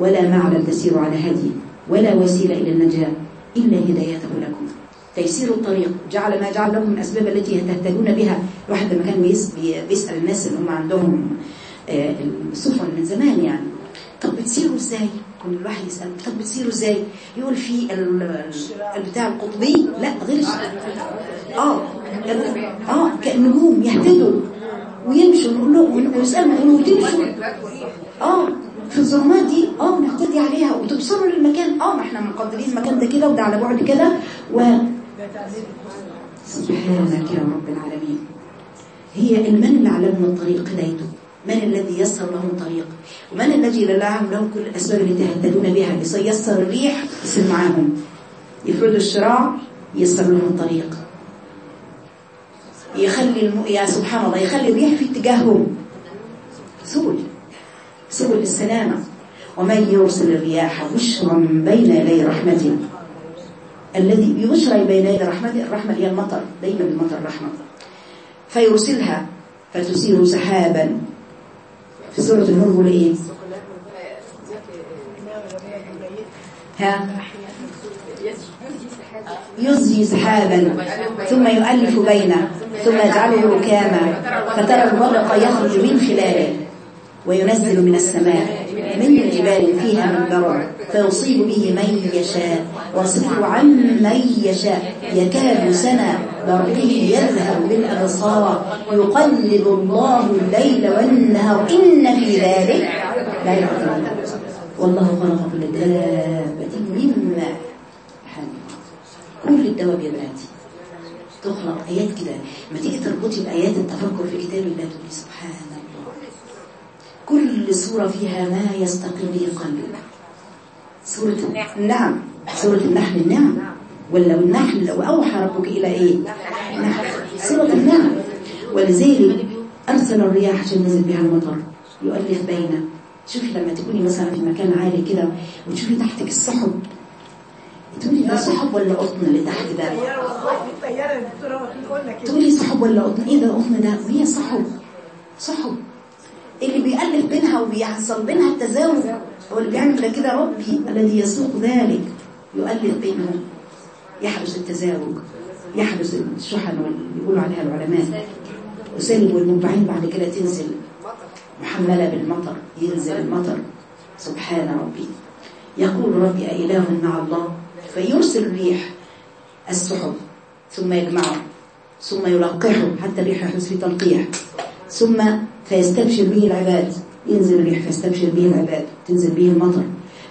ولا معلم تسير على هدي ولا وسيلة إلى النجاة إلا هدايته لكم. تيسير الطريق جعل ما جعل لكم الأسباب التي تهتدون بها. الواحد لما كان بيسأل الناس اللي هم عندهم السفن من زمان يعني. طب بتسيروا إزاي؟ كل الواحد يسأل. طب بتسيروا إزاي؟ يقول في البتاع القطبي؟ لا غير آه آه كالنجوم يهتدوا ويمشوا. نقول له ويسألوا نقول له تمشوا. آه. في الظلمات دي آه نهتدي عليها. وتبصروا للمكان آه ما إحنا مقدرين المكان ده كده وده على بعد كده. و سبحانك يا رب العالمين. هي المن اللي علمنا الطريق هدايته من الذي يسر لهم الطريق؟ ومن الذي لهم لهم كل الأسباب التي يهتدون بها؟ يسر الريح يصير معاهم. يفردوا الشراع يسر لهم الطريق. يخلي الم... يا سبحان الله يخلي الريح في اتجاههم. سبل سبل السلامة. ومن يرسل الرياح بشرا بين يدي رحمته. الذي بيبشر بين يدي رحمته الرحمة هي المطر دايما المطر رحمة. فيرسلها فتسير سحابا. في سورة النور بيقول إيه؟ ها؟ يزجي سحابا ثم يؤلف بينه ثم يجعله ركاما فترى البرق يخرج من خلاله. وينزل من السماء من جبال فيها من برد فيصيب به من يشاء ويصرف عن من يشاء. يكاد سنة برقه يذهب بالأبصار. يقلب الله الليل والنهار. إن في ذلك لآيات والله خلق كل دابة من ماء كل الدواب يا بناتي. تخلق آيات كده. ما تيجي تربطي بآيات التفكر في كتاب الله تقولي كل سورة فيها ما يستقيم به قلبك سورة النعم. سورة النحل النعم. ولا النحل لو أوحى ربك إلى إيه؟ نحل سورة النعم. ولذلك أرسل الرياح عشان نزل بها المطر. يؤلف بين شوفي لما تكوني مثلا في مكان عالي كده وتشوفي تحتك السحب. تقولي ده سحب ولا قطن اللي تحت ده؟ تقولي سحب ولا قطن. إيه ده قطن ده؟ وهي سحب. سحب. اللي بيألف بينها وبيحصل بينها التزاوج هو اللي بيعمل كده ربي الذي يسوق ذلك يؤلف بينهم يحدث التزاوج يحدث الشحن واللي بيقولوا عليها العلماء وسالب والمنبعين بعد كده تنزل. محملة بالمطر ينزل المطر. سبحان ربي. يقول ربي أإله مع الله؟ فيرسل الريح السحب ثم يجمعه ثم يلقحه حتى الريح يحدث في تلقيح ثم فيستبشر به العباد ينزل الريح فيستبشر به العباد تنزل به المطر.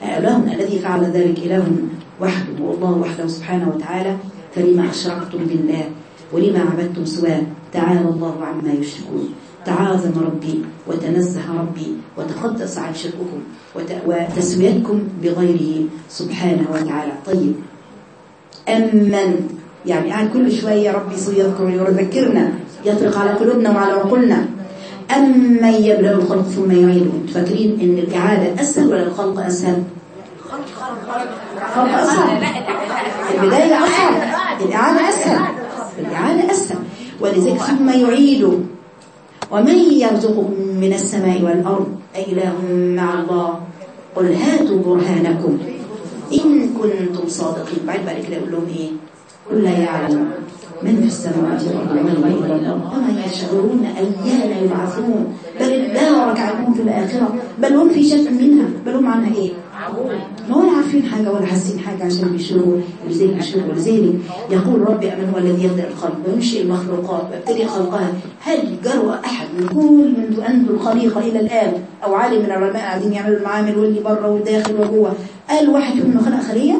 إله الذي فعل ذلك إله وحده والله وحده سبحانه وتعالى فلما أشركتم بالله ولما عبدتم سواه تعالى الله عما يشركون. تعاظم ربي وتنزه ربي وتقدس عن شرككم وتسويتكم بغيره سبحانه وتعالى. طيب. أمن. يعني قاعد كل شوية ربي يذكر ويذكرنا يطرق على قلوبنا وعلى عقولنا. أمن يبدأ الخلق ثم يعيده. فاكرين إن الإعادة أسهل ولا الخلق أسهل؟ الخلق أسهل. البداية أسهل. الإعادة أسهل. الإعادة أسهل. ولذلك ثم يعيده. ومن يرزقكم من السماء والأرض؟ أإله مع الله. قل هاتوا برهانكم. إن كنتم صادقين. بعد بعد كده يقول لهم إيه؟ قل لا يعلم من في السماوات والأرض إلا الله وما يشعرون أيان يبعثون. بل ادارك عنهم في الآخرة. بل هم في شك منها. بل هم عنها إيه؟ ما ولا عارفين حاجة ولا حاسين حاجة عشان بيشربوا ولذلك بيشربوا ولذلك يقول ربي أمن هو الذي يبدأ الخلق وينشئ المخلوقات ويبتدي خلقها. هل جرى أحد من كل منذ أنذ الخليقة إلى الآن أو عالم من العلماء قاعدين يعملوا المعامل واللي بره والداخل وجوه قال واحد فيهم خلق خلية؟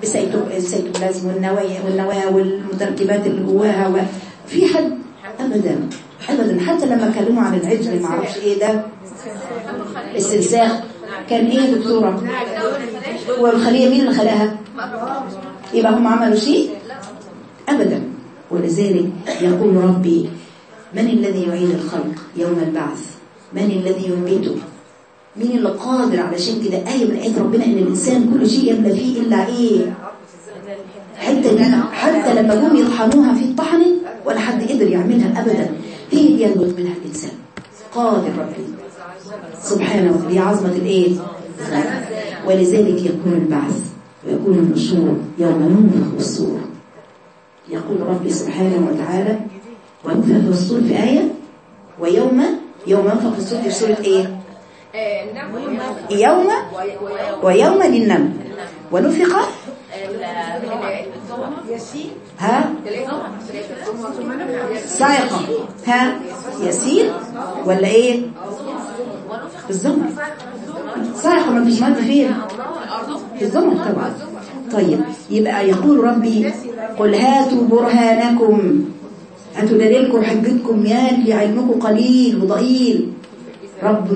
بالسيتوبلازم والنوايا والنوايا والمتركبات اللي جواها في حد أبدا أبدا. حتى لما كلموا عن العجل ما أعرفش إيه ده. السلساخ كان إيه دكتورة؟ والخلية مين اللي خلقها؟ يبقى هم عملوا شيء؟ أبدا. ولذلك يقول ربي من الذي يعيد الخلق يوم البعث؟ من الذي ينبته؟ مين اللي قادر علشان كده؟ آية من آيات ربنا إن الإنسان كل شيء يملى فيه إلا إيه؟ حتى حتى لما جم يطحنوها في الطحن ولا حد قدر يعملها أبدا. هي ينبت منها الإنسان. قادر ربي. سبحانه وتعالى. عظمة الإيه؟ ولذلك يكون البعث. ويكون النشور يوم ينفخ الصور. يقول ربي سبحانه وتعالى ونفخ الصور في آية ويوم يوم ينفخ الصور في سورة إيه؟ يوم ويوم للنمل ونفق ها؟ صاعقة ها؟ يسير ولا إيه؟ الزمر. صاعقة ما فيش مد فين في الزمر طبعا. طيب يبقى يقول ربي قل هاتوا برهانكم. هاتوا دليلكم حجتكم يا اللي علمكم قليل وضئيل رب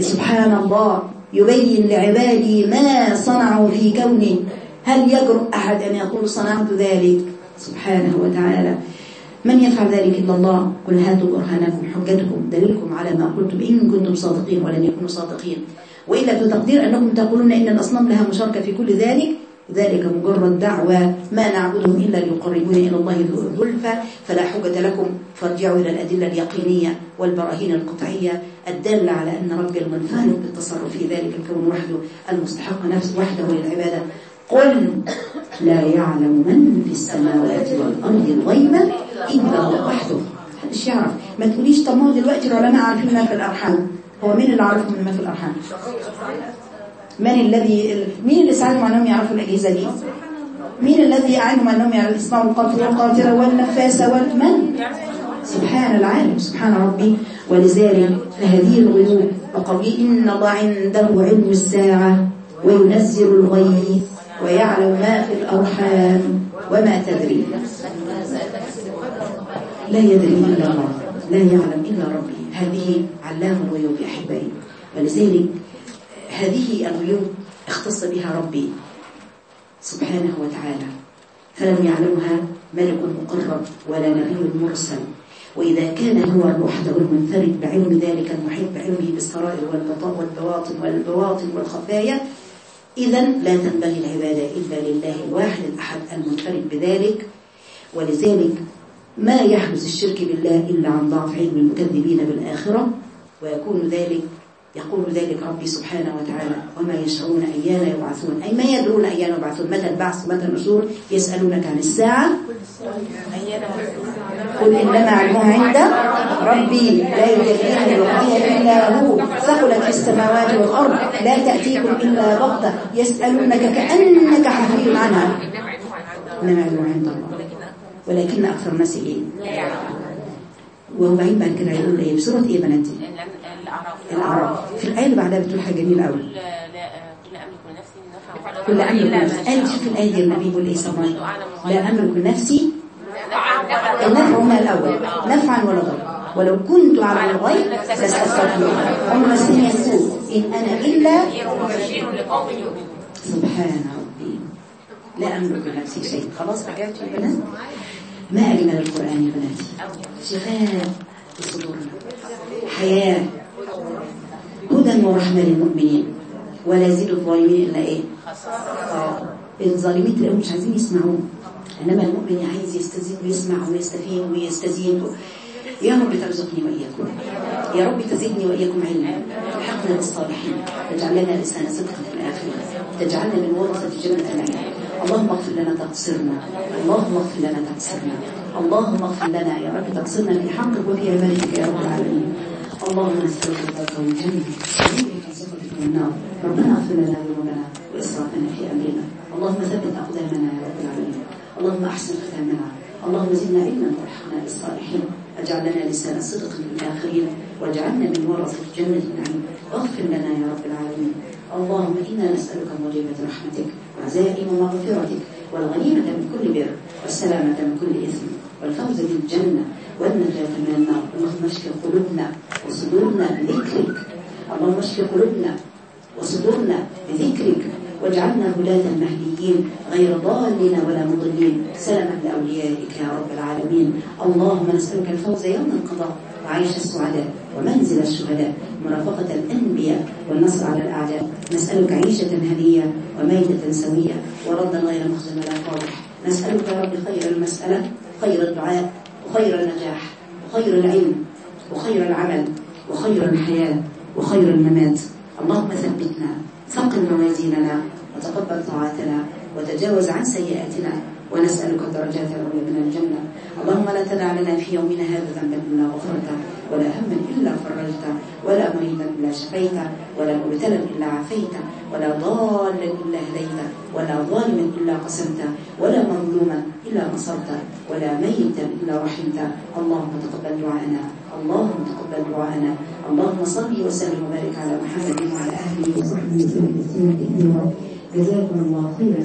سبحان الله يبين لعبادي ما صنعوا في كونه هل يجرؤ أحد أن يقول صنعت ذلك؟ سبحانه وتعالى. من يفعل ذلك إلا الله؟ قل هاتوا برهانكم حجتكم دليلكم على ما قلتم إن كنتم صادقين ولن يكونوا صادقين. وإلا في تقدير أنكم تقولون إن الأصنام لها مشاركة في كل ذلك ذلك مجرد دعوة ما نعبدهم إلا ليقربون إلى الله ذلفى فلا حجة لكم فارجعوا إلى الأدلة اليقينية والبراهين القطعية الدالة على أن ربي المنفعل بالتصرف في ذلك الكون وحده المستحق نفسه وحده للعبادة. قل لا يعلم من في السماوات والأرض الغيب إلا الله وحده. محدش يعرف. ما تقوليش طب ما هو دلوقتي العلماء عارفين ما في الأرحام. هو مين اللي من ما في الأرحام؟ من الذي مين اللي ساعدهم أنهم يعرفوا الأجهزة دي؟ مين الذي أعلمهم أنهم يسمعوا القطر والقاطرة والنفاسة والمن سبحان العالم سبحان ربي. ولذلك فهذه الغيوب وقوله إن الله عنده علم الساعة وينزل الغيث ويعلم ما في الأرحام وما تدري. لا يدري إلا الله لا يعلم إلا ربي. هذه علام الغيوب يا أحبائي. ولذلك هذه الغيوب اختص بها ربي سبحانه وتعالى فلم يعلمها ملك مقرب ولا نبي مرسل. وإذا كان هو الوحده المنفرد بعلم ذلك المحيط بعلمه بالسرائر والبواطن والبواطن والخفايا إذا لا تنبغي العبادة إلا لله الواحد الأحد المنفرد بذلك. ولذلك ما يحدث الشرك بالله إلا عن ضعف علم المكذبين بالآخرة ويكون ذلك يقول ذلك ربي سبحانه وتعالى وما يشعرون أيان يبعثون. أي ما يدرون أيان يبعثون؟ متى البعث؟ متى النشور؟ يسألونك عن الساعة. قل إنما علمها عند ربي لا يجليها لوقتها إلا هو. ثقلت في السماوات والأرض لا تأتيكم إلا بغتة. يسألونك كأنك حفي عنها. إنما علمها عند الله ولكن أكثر الناس إيه وهو بعيد بعد كده يقول إيه بسورة إيه بناتي الأعراف في الآية اللي بعدها بتقول حاجة جميلة قوي كل أملك نفسي قال شوف الآية دي النبي يقول إيه صلى لا أملك نفسي النفع هما الأول. نفعا ولا ضر ولو كنت على الغيب لاستغفرت هم مسني السوء إن أنا إلا سبحان ربي. لا أملك نفسي شيء. خلاص رجعت يا بنات. ما أجمل القرآن يا بناتي شفاء بصدورنا حياة. هدى ورحمة للمؤمنين. ولا يزيد الظالمين إلا إيه. الظالمين تلاقيهم مش عايزين يسمعوه. إنما المؤمن عايز يستزيد ويسمع ويستفيد ويستزيد. يا رب ترزقني وإياكم. يا رب تزدني وإياكم علما. حقنا بالصالحين. تجعل لنا لسان صدق في الآخرة. تجعلنا من ورثة جنة النعيم اللهم اغفر لنا تقصيرنا. اللهم اغفر لنا تقصيرنا. اللهم اغفر لنا يا رب تقصيرنا في حقك وفي عبادتك يا رب العالمين. اللهم نسألك البركة والجنة ونعوذ بك من النار. ربنا اغفر لنا ذنوبنا وإسرافنا في أمرنا. اللهم ثبت أقدامنا يا رب العالمين. اللهم أحسن ختامنا. اللهم زدنا علما وارحمنا بالصالحين. أجعل لنا لسان صدق في الآخرين واجعلنا من ورثة جنة النعيم. واغفر لنا يا رب العالمين. اللهم إنا نسألك موجبة رحمتك وعزائم مغفرتك والغنيمة من كل بر والسلامة من كل إثم والفوز بالجنة. والنجاة من النار اللهم اشف قلوبنا وصدورنا بذكرك. اللهم اشف قلوبنا وصدورنا بذكرك. واجعلنا هداة مهديين غير ضالين ولا مضلين. سلما لأوليائك يا رب العالمين. اللهم نسألك الفوز يوم القضاء وعيش السعداء ومنزل الشهداء. مرافقة الأنبياء والنصر على الأعداء. نسألك عيشة هدية وميتة سوية. وردا غير مخزن ولا فاضح نسألك يا رب خير المسألة خير الدعاء وخير النجاح وخير العلم وخير العمل وخير الحياة وخير الممات. اللهم ثبتنا ثقل موازيننا وتقبل طاعتنا وتجاوز عن سيئاتنا. ونسألك الدرجات العليا من الجنة. اللهم لا تدع لنا في يومنا هذا ذنبا إلا غفرته ولا هما إلا فرجته ولا مريضا إلا شفيته ولا مبتلا إلا عافيته ولا ضالا إلا هديته ولا ظالما إلا قسمته ولا مظلوما إلا نصرته ولا ميتا إلا رحمته. اللهم تقبل دعاءنا. اللهم تقبل دعاءنا. اللهم صل وسلم وبارك على محمد وعلى اهله وصحبه وسلم. جزاكم الله خيرا.